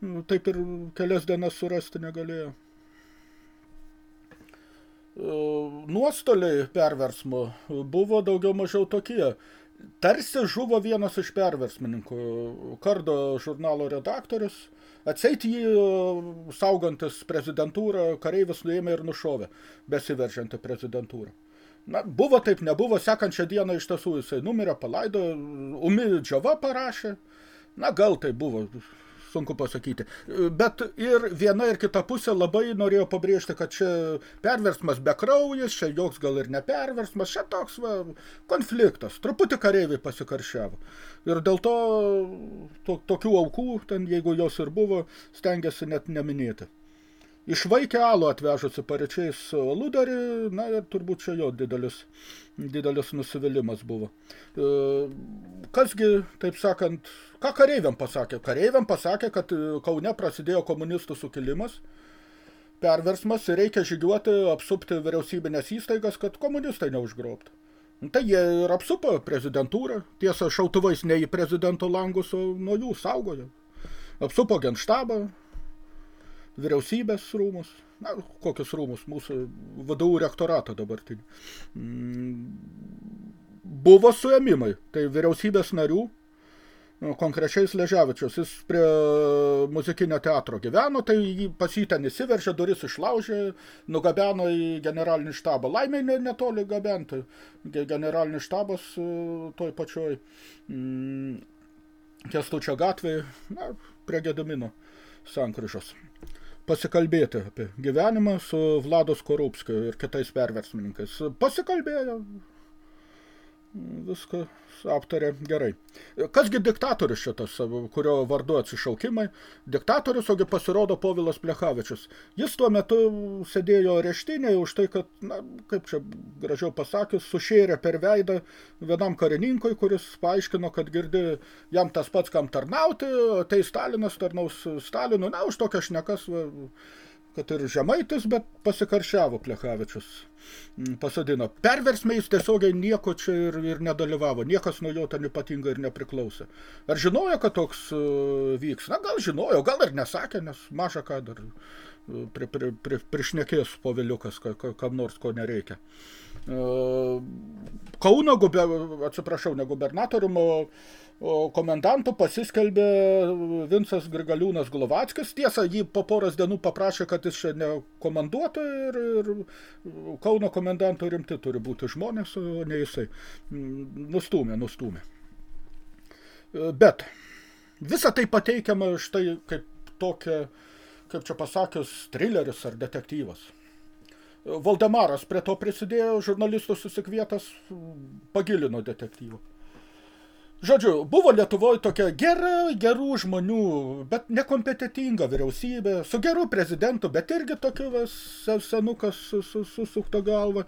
nu, taip ir kelias dienas surasti negalėjo. E, nuostoliai perversmo buvo daugiau mažiau tokie. Tarsi žuvo vienas iš perversmininkų, Kardo žurnalo redaktorius, atseit jį saugantis prezidentūrą, kareivis nuėmė ir nušovė, besiveržiantį prezidentūrą. Na, buvo taip, nebuvo, sekančią dieną iš tiesų jisai numirė, palaido, umi džiava parašė, na, gal tai buvo, sunku pasakyti. Bet ir viena ir kita pusė labai norėjo pabrėžti, kad čia perversmas be kraujas, čia joks gal ir ne perversmas, čia toks va, konfliktas, truputį kareiviai pasikaršiavo. Ir dėl to, to tokių aukų, ten, jeigu jos ir buvo, stengiasi net neminėti. Išvaikė alų atvežusi parečiais ludarį, na ir turbūt čia jo didelis, didelis nusivylimas buvo. E, kasgi, taip sakant, ką kareiviam pasakė? Kareiviam pasakė, kad Kaune prasidėjo komunistų sukilimas, perversmas ir reikia žygiuoti, apsupti vyriausybinės įstaigas, kad komunistai neužgrobtų. Tai jie ir apsupo prezidentūrą, tiesa šautuvais ne į prezidento langus, o nuo jų saugojo. Apsupo genštabą, vyriausybės rūmus, na, kokius rūmus, mūsų vadovų rektorato dabartinį. Mm, buvo suėmimai, tai vyriausybės narių, nu, konkrečiai Sleževičius, jis prie muzikinio teatro gyveno, tai jį pas jį ten įsiveržė, duris išlaužė, nugabeno į generalinį štabą. Laimiai netoli gabenti, generalinis štabas e, toj pačioj mm, Kestučio gatvėje, na, prie Gedamino sankryžos pasikalbėti apie gyvenimą su Vlados Korupskiu ir kitais perversmininkais. Pasikalbėjo, viską aptarė gerai. Kasgi diktatorius šitas, kurio vardu atsišaukimai? Diktatorius, ogi pasirodo Povilas Plechavičius. Jis tuo metu sėdėjo reštinėje už tai, kad, na, kaip čia gražiau pasakius, sušėrė per veidą vienam karininkui, kuris paaiškino, kad girdi jam tas pats, kam tarnauti, tai Stalinas tarnaus Stalinu, na, už tokias šnekas va, kad ir žemaitis, bet pasikaršiavo Plechavičius. Mm, pasodino. Perversmais tiesiogiai nieko čia ir, ir nedalyvavo. Niekas nuo jo ten ypatingai ir nepriklausė. Ar žinojo, kad toks uh, vyks? Na, gal žinojo, gal ir nesakė, nes maža ką dar uh, pri, pri, pri, prišnekės poviliukas, ka, ka, kam nors ko nereikia. Uh, Kauno, gube, atsiprašau, ne gubernatorium, o O komendantu pasiskelbė Vincas Grigaliūnas Glovackis. Tiesa, jį po poros dienų paprašė, kad jis čia nekomanduotų ir, ir Kauno komendantų rimti turi būti žmonės, o ne jisai. Nustūmė, nustūmė. Bet visa tai pateikiama štai kaip tokia, kaip čia pasakius, trileris ar detektyvas. Valdemaras prie to prisidėjo, žurnalistų susikvietas, pagilino detektyvą. Žodžiu, buvo Lietuvoje tokia gera, gerų žmonių, bet nekompetitinga vyriausybė, su geru prezidentu, bet irgi tokiu va, senukas su, su, susukto galva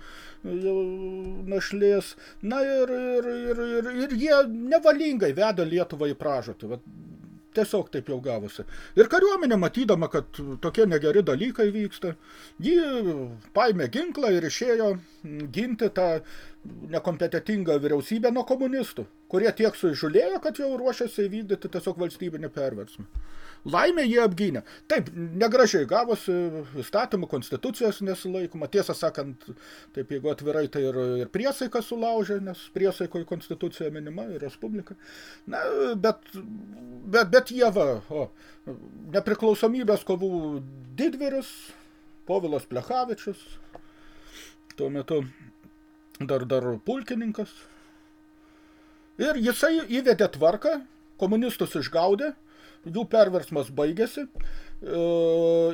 našlės. Na ir, ir, ir, ir, ir jie nevalingai veda Lietuvą į pražutį. Va, tiesiog taip jau gavosi. Ir kariuomenė, matydama, kad tokie negeri dalykai vyksta, ji paėmė ginklą ir išėjo ginti tą nekompetitingą vyriausybę nuo komunistų, kurie tiek suižulėjo, kad jau ruošiasi įvykdyti tiesiog valstybinį perversmą. Laimė jie apgynė. Taip, negražiai gavosi įstatymų, konstitucijos nesilaikoma. Tiesą sakant, taip jeigu atvirai, tai ir, ir priesaiką sulaužė, nes priesaikoje konstitucija minima ir respublika. Na, bet, bet, bet jie va, o, nepriklausomybės kovų didvyris, Povilas Plechavičius, tuo metu dar, dar pulkininkas. Ir jisai įvedė tvarką, komunistus išgaudė, jų perversmas baigėsi e,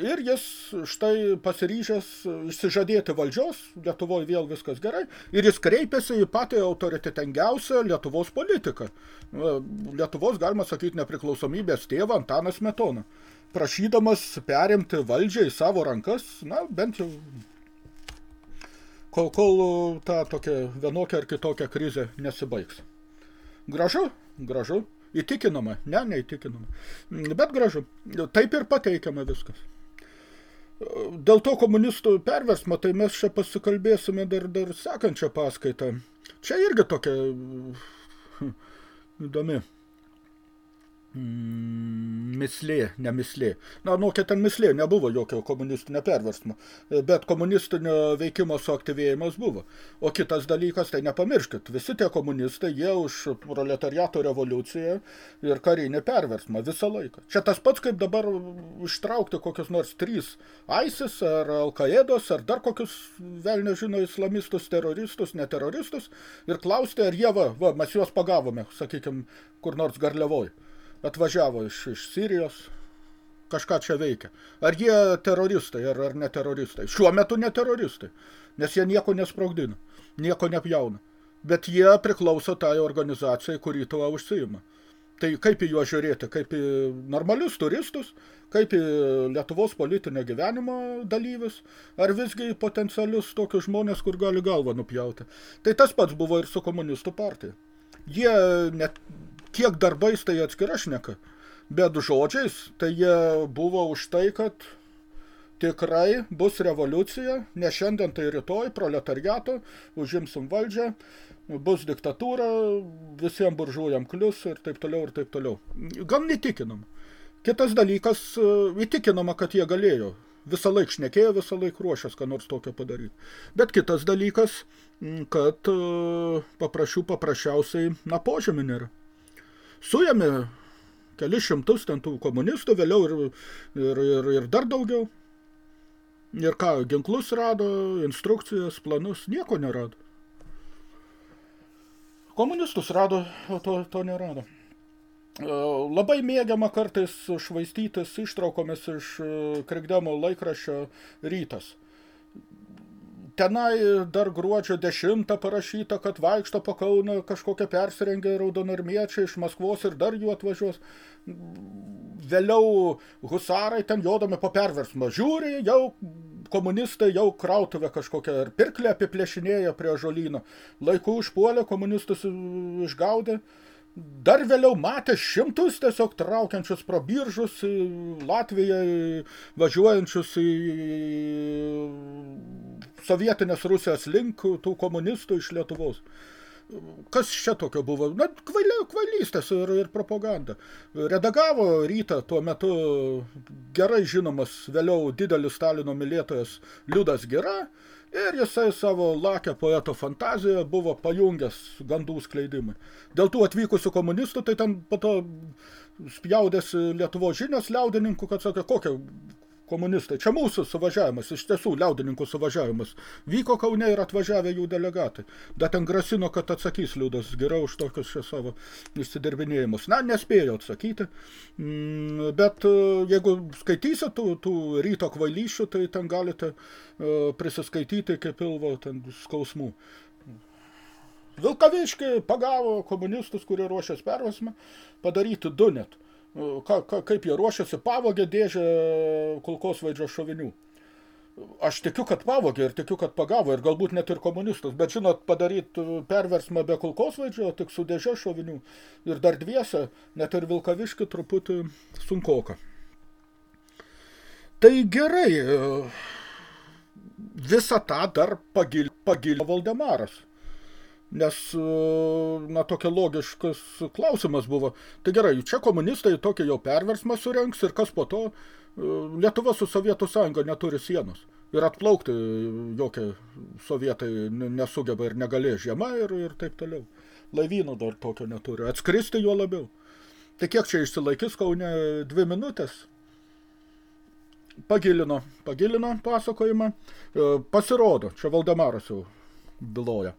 ir jis štai pasiryžęs išsižadėti valdžios, Lietuvoje vėl viskas gerai, ir jis kreipėsi į patį autoritetingiausią Lietuvos politiką. E, Lietuvos, galima sakyti, nepriklausomybės tėvą Antaną Smetoną, prašydamas perimti valdžią į savo rankas, na, bent jau kol, kol ta tokia vienokia ar kitokia krizė nesibaigs. Gražu, gražu. Įtikinama, ne, neįtikinama. Bet gražu. Taip ir pateikiama viskas. Dėl to komunistų perversmo, tai mes čia pasikalbėsime dar, dar sekančią paskaitą. Čia irgi tokia hm, įdomi. Mm, mislė, ne mislė. Na, nu, ten mislė nebuvo jokio komunistinio perversmo, bet komunistinio veikimo suaktyvėjimas buvo. O kitas dalykas, tai nepamirškit, visi tie komunistai, jie už proletariato revoliuciją ir karinį perversmą visą laiką. Čia tas pats, kaip dabar ištraukti kokius nors trys ISIS ar Al-Qaedos ar dar kokius, vėl nežino, islamistus, teroristus, neteroristus ir klausti, ar jie, va, va mes juos pagavome, sakykime, kur nors garliavoj atvažiavo iš, iš Sirijos, kažką čia veikia. Ar jie teroristai, ar, ar ne teroristai? Šiuo metu ne teroristai, nes jie nieko nesprogdina, nieko nepjauna. Bet jie priklauso tai organizacijai, kurį tuo užsiima. Tai kaip į juos žiūrėti, kaip į normalius turistus, kaip į Lietuvos politinio gyvenimo dalyvius, ar visgi potencialius tokius žmonės, kur gali galvą nupjauti. Tai tas pats buvo ir su komunistų partija. Jie net kiek darbais tai atskira šneka, bet žodžiais tai jie buvo už tai, kad tikrai bus revoliucija, ne šiandien tai rytoj, proletariato, užimsim valdžią, bus diktatūra, visiems buržuojam klius ir taip toliau ir taip toliau. Gan įtikinam. Kitas dalykas, įtikinama, kad jie galėjo. Visą laik šnekėjo, visą laik ruošęs, ką nors tokio padaryti. Bet kitas dalykas, kad paprašių paprasčiausiai, na, požemį nėra suėmė keli šimtus ten tų komunistų, vėliau ir, ir, ir, ir dar daugiau. Ir ką, ginklus rado, instrukcijas, planus, nieko nerado. Komunistus rado, o to, to nerado. E, labai mėgiama kartais švaistytis ištraukomis iš e, Krikdemo laikraščio rytas tenai dar gruodžio 10 parašyta, kad vaikšto po Kauną kažkokie persirengę raudonarmiečiai iš Maskvos ir dar jų atvažiuos. Vėliau husarai ten jodami po perversmą žiūri, jau komunistai jau krautuvę kažkokią ar pirklę apiplėšinėja prie žolyno. Laiku užpuolė, komunistus išgaudė. Dar vėliau matė šimtus tiesiog traukiančius pro biržus į Latviją, važiuojančius į sovietinės Rusijos link tų komunistų iš Lietuvos. Kas čia tokio buvo? Na, kvailė, kvailystės ir, ir propaganda. Redagavo rytą tuo metu gerai žinomas, vėliau didelis Stalino mylėtojas Liudas Gera, Ir jisai savo lakę poeto fantaziją buvo pajungęs gandų skleidimui. Dėl tų atvykusių komunistų, tai ten po to spjaudėsi Lietuvos žinios liaudininkų, kad sakė, kokia komunistai. Čia mūsų suvažiavimas, iš tiesų liaudininkų suvažiavimas. Vyko Kaune ir atvažiavę jų delegatai. Bet ten grasino, kad atsakys liūdas geriau už tokius čia savo išsidirbinėjimus. Na, nespėjo atsakyti. Mm, bet e, jeigu skaitysit tų, tų ryto kvailyšių, tai ten galite e, prisiskaityti iki pilvo ten skausmų. Vilkaviškai pagavo komunistus, kurie ruošės pervasmą, padaryti du net – ka, ka, kaip jie ruošiasi, pavogė dėžę kulkosvaidžio šovinių. Aš tikiu, kad pavogė ir tikiu, kad pagavo ir galbūt net ir komunistus, bet žinot, padaryti perversmą be kulkosvaidžio, tik su dėžė šovinių ir dar dviese, net ir Vilkaviški truputį sunkoka. Tai gerai, visą tą dar pagil, pagilino Valdemaras. Nes, na, tokia logiškas klausimas buvo. Tai gerai, čia komunistai tokį jau perversmą surenks ir kas po to? Lietuva su Sovietų sąjunga neturi sienos. Ir atplaukti jokie sovietai nesugeba ir negalės žiema ir, ir taip toliau. Laivyno dar tokio neturi. Atskristi juo labiau. Tai kiek čia išsilaikys Kaune dvi minutės? Pagilino, pagilino pasakojimą. E, pasirodo, čia Valdemaras jau byloja.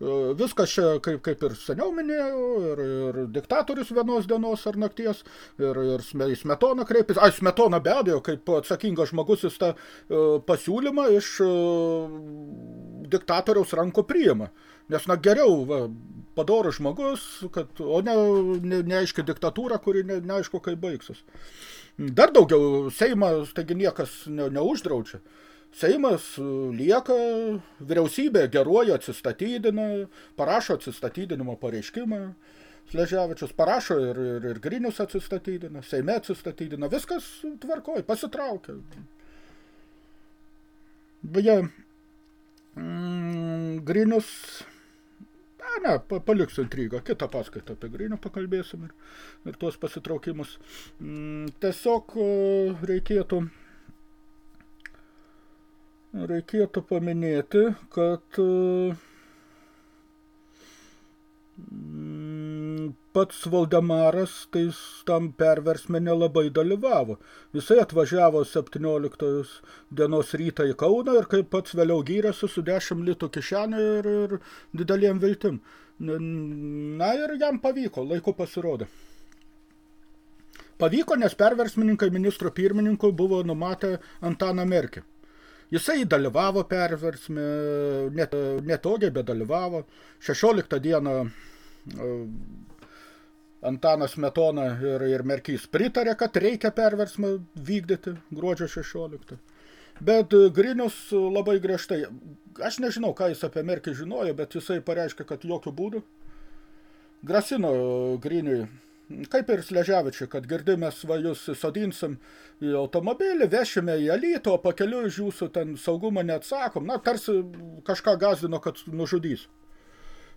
E, viskas čia, kaip, kaip ir seniau minėjau, ir, ir diktatorius vienos dienos ar nakties, ir, ir Smetona kreipėsi. Ai, Smetona be abejo, kaip atsakingas žmogus, jis tą e, pasiūlymą iš diktatoriaus ranko priima. Nes, na, geriau, va, padorus žmogus, kad, o ne, ne neaiški diktatūra, kuri ne, neaišku, kaip baigsis. Dar daugiau, Seimas, taigi niekas ne, neuždraučia. Seimas lieka, vyriausybė geruoju atsistatydina, parašo atsistatydinimo pareiškimą, Sleževičius parašo ir, ir, ir Grinius atsistatydina, Seime atsistatydina, viskas tvarkoj, pasitraukia. Beje, mm, Grinius ne, paliksiu intrigą. Kitą paskaitą apie Grinį pakalbėsim ir, ir tuos pasitraukimus. Mm, tiesiog e, reikėtų, reikėtų paminėti, kad mm, pats Valdemaras tai tam perversme nelabai dalyvavo. Jisai atvažiavo 17 dienos rytą į Kauną ir kaip pats vėliau gyrėsi su 10 litų kišenė ir, ir dideliem viltim. Na ir jam pavyko, laiku pasirodė. Pavyko, nes perversmininkai ministro pirmininkui buvo numatę Antaną Merkį. Jisai dalyvavo perversme, net, netogiai, bet dalyvavo. 16 dieną Antanas Metona ir, ir Merkys pritarė, kad reikia perversmą vykdyti gruodžio 16. Bet Grinius labai griežtai, aš nežinau, ką jis apie Merkį žinojo, bet jisai pareiškė, kad jokių būdų. Grasino Griniui, kaip ir Sleževičiui, kad girdi mes va jūs sodinsim į automobilį, vešime į Alytą, o pakeliu iš jūsų ten saugumą neatsakom. Na, tarsi kažką gazdino, kad nužudys.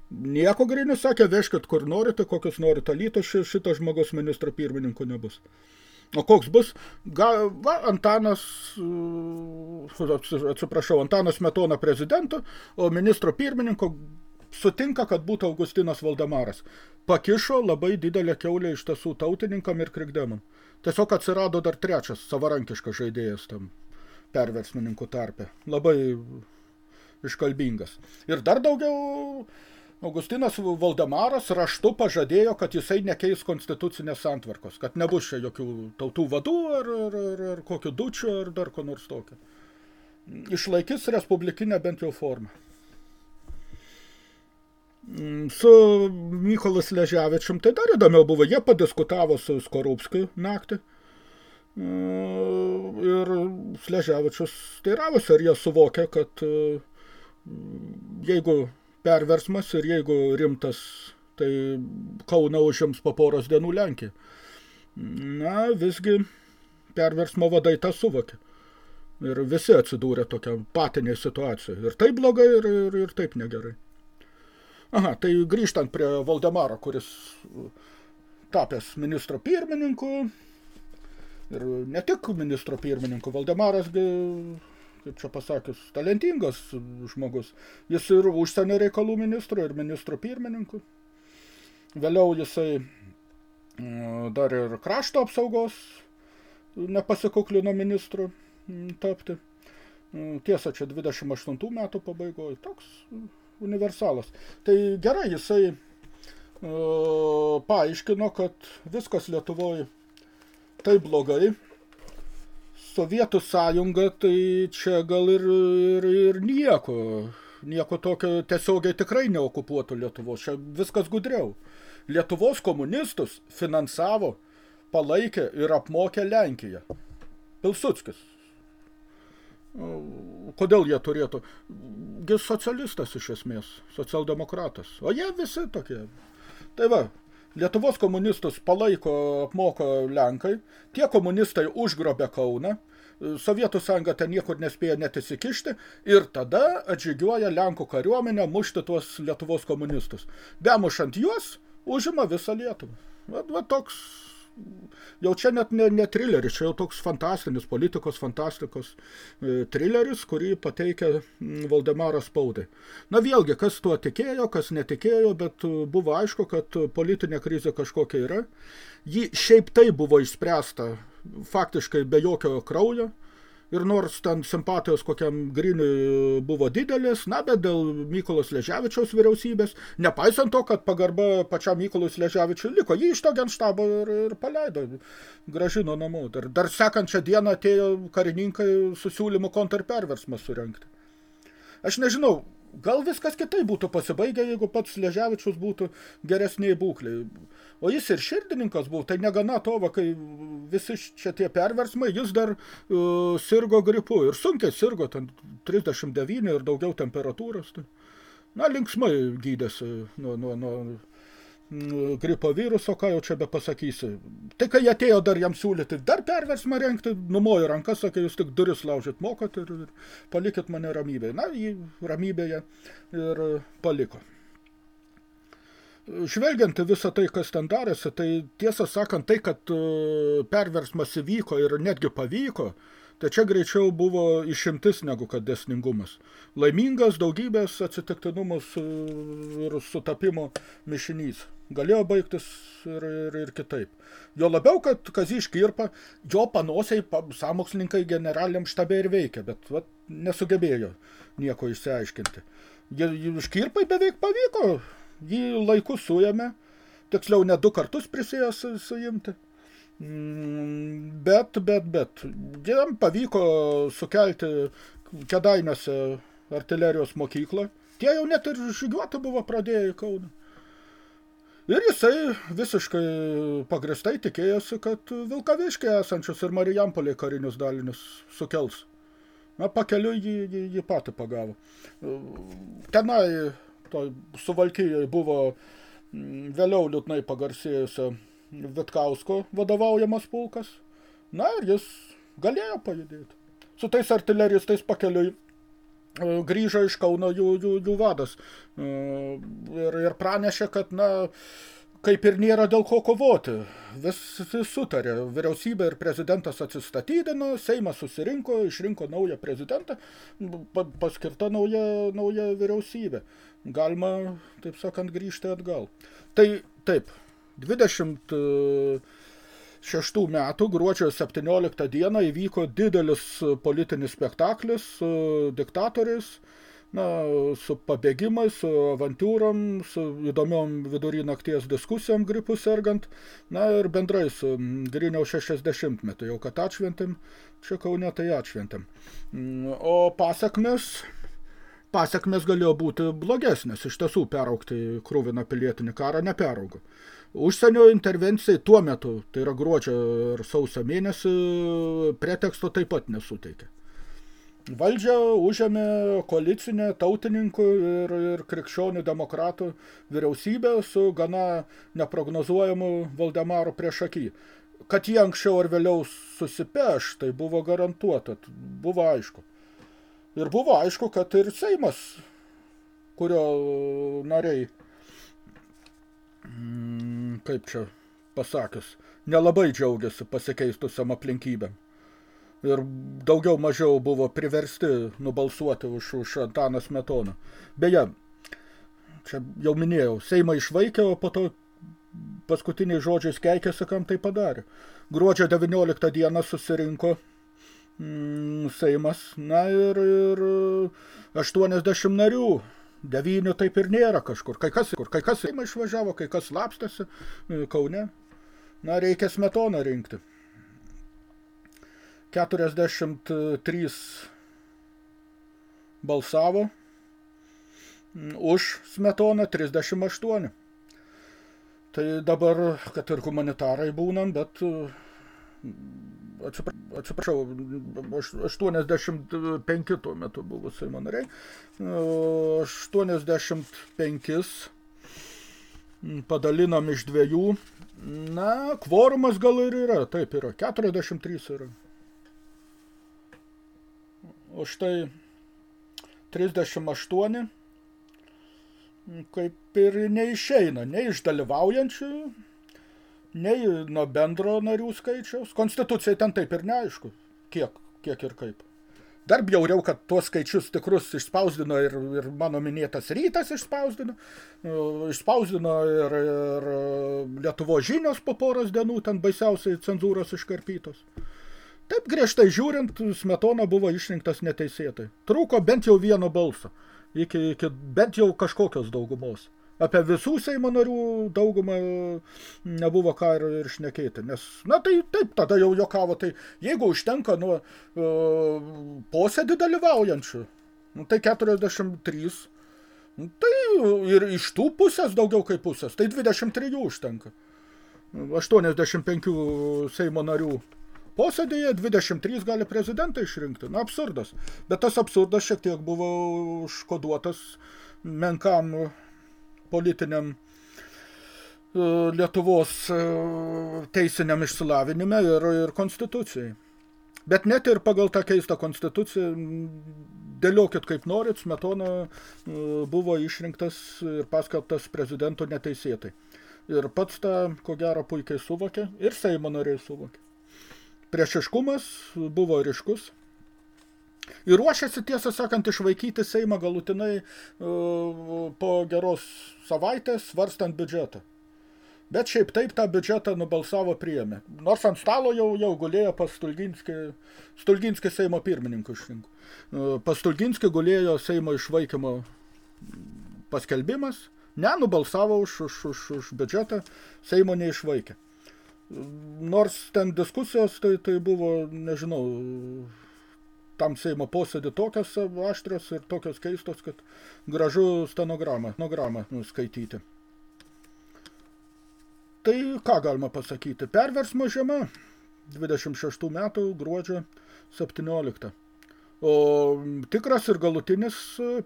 Nieko Grinis sakė, veškit kur norite, kokius norite alytos, šitas žmogus ministro pirmininko nebus. O koks bus? Ga, va, Antanas, uh, atsiprašau, Antanas Metona prezidento, o ministro pirmininko sutinka, kad būtų Augustinas Valdemaras. Pakišo labai didelę keulę iš tiesų tautininkam ir krikdemam. Tiesiog atsirado dar trečias savarankiškas žaidėjas tam perversmininkų tarpe. Labai iškalbingas. Ir dar daugiau Augustinas Valdemaras raštu pažadėjo, kad jisai nekeis konstitucinės santvarkos, kad nebus čia jokių tautų vadų ar, ar, ar, ar kokių dučių ar dar ko nors tokio. Išlaikys respublikinę bent jau formą. Mm, su Mykolas Leževičium tai dar įdomiau buvo, jie padiskutavo su Skorupskiu naktį. Mm, ir Sleževičius teiravosi, ar jie suvokia, kad mm, jeigu perversmas ir jeigu rimtas, tai Kauna užims po poros dienų Lenkija. Na, visgi perversmo vadai tą suvokė. Ir visi atsidūrė tokią patinę situaciją. Ir taip blogai, ir, ir, ir taip negerai. Aha, tai grįžtant prie Valdemaro, kuris tapęs ministro pirmininku, ir ne tik ministro pirmininku, Valdemaras kaip čia pasakius, talentingas žmogus. Jis ir užsienio reikalų ministro, ir ministro pirmininku. Vėliau jisai mm, dar ir krašto apsaugos nepasikuklino ministru mm, tapti. Mm, tiesa, čia 28 metų pabaigoje. Toks universalas. Tai gerai, jisai uh, paaiškino, kad viskas Lietuvoje taip blogai, Sovietų sąjunga, tai čia gal ir, ir, ir nieko. Nieko tokio tiesiogiai tikrai neokupuotų Lietuvos. Čia viskas gudriau. Lietuvos komunistus finansavo, palaikė ir apmokė Lenkiją. Pilsudskis. Kodėl jie turėtų? Gis socialistas iš esmės, socialdemokratas. O jie visi tokie. Tai va, Lietuvos komunistus palaiko, apmoko Lenkai, tie komunistai užgrobė Kauną, Sovietų sąjunga ten niekur nespėja net įsikišti ir tada atžygiuoja Lenkų kariuomenę mušti tuos Lietuvos komunistus. Bemušant juos, užima visą Lietuvą. Va, va toks, jau čia net ne, ne trileris, čia jau toks fantastinis politikos fantastikos e, trileris, kurį pateikia Valdemaras Spaudai. Na vėlgi, kas tuo tikėjo, kas netikėjo, bet buvo aišku, kad politinė krizė kažkokia yra. Ji šiaip tai buvo išspręsta faktiškai be jokio kraujo. Ir nors ten simpatijos kokiam Griniui buvo didelis, na, bet dėl Mykolos Leževičiaus vyriausybės, nepaisant to, kad pagarba pačiam Mykolus Leževičiui liko, jį iš to genštabo ir, ir paleido, gražino namo. Dar, dar sekančią dieną atėjo karininkai su siūlymu kontrperversmą surengti. Aš nežinau, gal viskas kitai būtų pasibaigę, jeigu pats Leževičius būtų geresniai būkliai. O jis ir širdininkas buvo, tai negana to, va, kai visi čia tie perversmai, jis dar uh, sirgo gripu ir sunkiai sirgo, ten 39 ir daugiau temperatūros. Tai, na, linksmai gydėsi nuo, nuo, nuo gripo viruso, ką jau čia be pasakysi. Tai kai atėjo dar jam siūlyti dar perversmą rengti, numojo rankas, sakė, jūs tik duris laužit mokot ir, ir palikit mane ramybėje. Na, jį ramybėje ir paliko. Žvelgiant visą tai, kas ten darėsi, tai tiesą sakant, tai, kad e, perversmas įvyko ir netgi pavyko, tai čia greičiau buvo išimtis negu kad desningumas. Laimingas daugybės atsitiktinumus e, ir sutapimo mišinys. Galėjo baigtis ir, ir, ir kitaip. Jo labiau, kad Kazys Škirpa, jo panosiai samokslininkai generaliniam štabe ir veikia, bet vat, nesugebėjo nieko išsiaiškinti. Škirpai beveik pavyko jį laiku suėmė, tiksliau ne du kartus prisėjo su, suimti. Mm, bet, bet, bet, jam pavyko sukelti Kedainiuose artilerijos mokyklą. Tie jau net ir žygiuoti buvo pradėję į Kauną. Ir jisai visiškai pagristai tikėjosi, kad Vilkaviškiai esančius ir Marijampoliai karinius dalinius sukels. Na, pakeliu jį, jį, jį patį pagavo. Tenai to Suvalkijoje buvo mm, vėliau liūdnai pagarsėjusio Vitkausko vadovaujamas pulkas. Na ir jis galėjo pajudėti. Su tais artileristais pakeliui grįžo iš Kauno jų, jų, jų vadas ir, ir pranešė, kad na, kaip ir nėra dėl ko kovoti. Visi sutarė, vyriausybė ir prezidentas atsistatydino, Seimas susirinko, išrinko naują prezidentą, paskirta nauja, nauja vyriausybė galima, taip sakant, grįžti atgal. Tai taip, 26 metų gruodžio 17 dieną įvyko didelis politinis spektaklis su diktatoriais, na, su pabėgimais, su avantūrom, su įdomiom vidury nakties diskusijom gripų sergant, na ir bendrai su Griniau 60 metų, jau kad atšventėm, čia Kaune tai atšventėm. O pasakmes Pasiekmes galėjo būti blogesnės, iš tiesų peraukti krūviną pilietinį karą neperaugo. Užsienio intervencijai tuo metu, tai yra gruodžio ir sausio mėnesį, preteksto taip pat nesuteikė. Valdžią užėmė koalicinė tautininkų ir, ir krikščionių demokratų vyriausybė su gana neprognozuojamu Valdemaru prieš akį. Kad jie anksčiau ar vėliau susipeš, tai buvo garantuota, buvo aišku. Ir buvo aišku, kad ir Seimas, kurio nariai, mm, kaip čia pasakius, nelabai džiaugiasi pasikeistusiam aplinkybėm. Ir daugiau mažiau buvo priversti nubalsuoti už, už Antaną Smetoną. Beje, čia jau minėjau, Seimą išvaikė, o po to paskutiniai žodžiais keikėsi, kam tai padarė. Gruodžio 19 dieną susirinko mm, Seimas, na ir, ir 80 narių, devynių taip ir nėra kažkur. Kai kas, kur, kai kas išvažiavo, kai kas lapstasi e, Kaune. Na, reikia smetoną rinkti. 43 balsavo, už smetoną 38. Tai dabar, kad ir humanitarai būnam, bet atsiprašau, 85 tuo metu buvo Seimo nariai, 85 padalinam iš dviejų, na, kvorumas gal ir yra, taip yra, 43 yra. O štai 38 kaip ir neišeina, nei iš dalyvaujančių, nei nuo bendro narių skaičiaus. Konstitucijai ten taip ir neaišku, kiek, kiek ir kaip. Dar bjauriau, kad tuos skaičius tikrus išspausdino ir, ir mano minėtas rytas išspausdino, išspausdino ir, ir Lietuvo žinios po poros dienų, ten baisiausiai cenzūros iškarpytos. Taip griežtai žiūrint, Smetona buvo išrinktas neteisėtai. Trūko bent jau vieno balso, iki, iki bent jau kažkokios daugumos. Apie visų Seimo narių daugumą nebuvo ką ir, ir šnekėti. Nes, na tai taip, tada jau jokavo, tai jeigu užtenka nuo uh, posėdį dalyvaujančių, nu, tai 43, nu, tai ir iš tų pusės daugiau kaip pusės, tai 23 užtenka. 85 Seimo narių posėdėje 23 gali prezidentą išrinkti. Na, absurdas. Bet tas absurdas šiek tiek buvo užkoduotas menkam politiniam Lietuvos teisiniam išsilavinime ir, ir konstitucijai. Bet net ir pagal tą keistą konstituciją, dėliokit kaip norit, Smetona buvo išrinktas ir paskelbtas prezidento neteisėtai. Ir pats tą, ko gero, puikiai suvokė, ir Seimo nariai suvokė priešiškumas buvo ryškus. Ir ruošiasi, tiesą sakant, išvaikyti Seimą galutinai uh, po geros savaitės, svarstant biudžetą. Bet šiaip taip tą biudžetą nubalsavo priėmė. Nors ant stalo jau, jau gulėjo pas Stulginskį, Stulginskį Seimo pirmininkų išrinko. Uh, pas Stulginskį gulėjo Seimo išvaikymo paskelbimas. Ne, nubalsavo už, už, už, už biudžetą, Seimo neišvaikė. Nors ten diskusijos, tai, tai buvo, nežinau, tam Seimo posėdį tokios aštrios ir tokios keistos, kad gražu stenogramą, nogramą nuskaityti. Tai ką galima pasakyti? Perversmo žiema 26 metų gruodžio 17. O tikras ir galutinis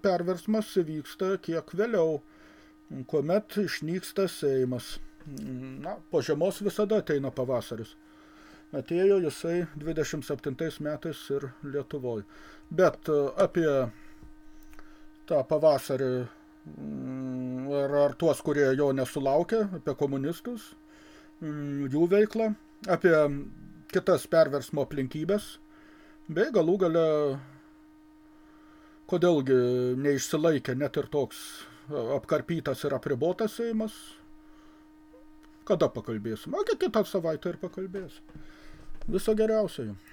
perversmas vyksta kiek vėliau, kuomet išnyksta Seimas na, po žiemos visada ateina pavasaris. Atėjo jisai 27 metais ir Lietuvoje. Bet e, apie tą pavasarį mm, ar, ar tuos, kurie jo nesulaukė, apie komunistus, mm, jų veiklą, apie kitas perversmo aplinkybės, bei galų gale, kodėlgi neišsilaikė net ir toks apkarpytas ir apribotas Seimas, Kada pakalbėsim? O kitą savaitę ir pakalbėsim. Viso geriausio jums.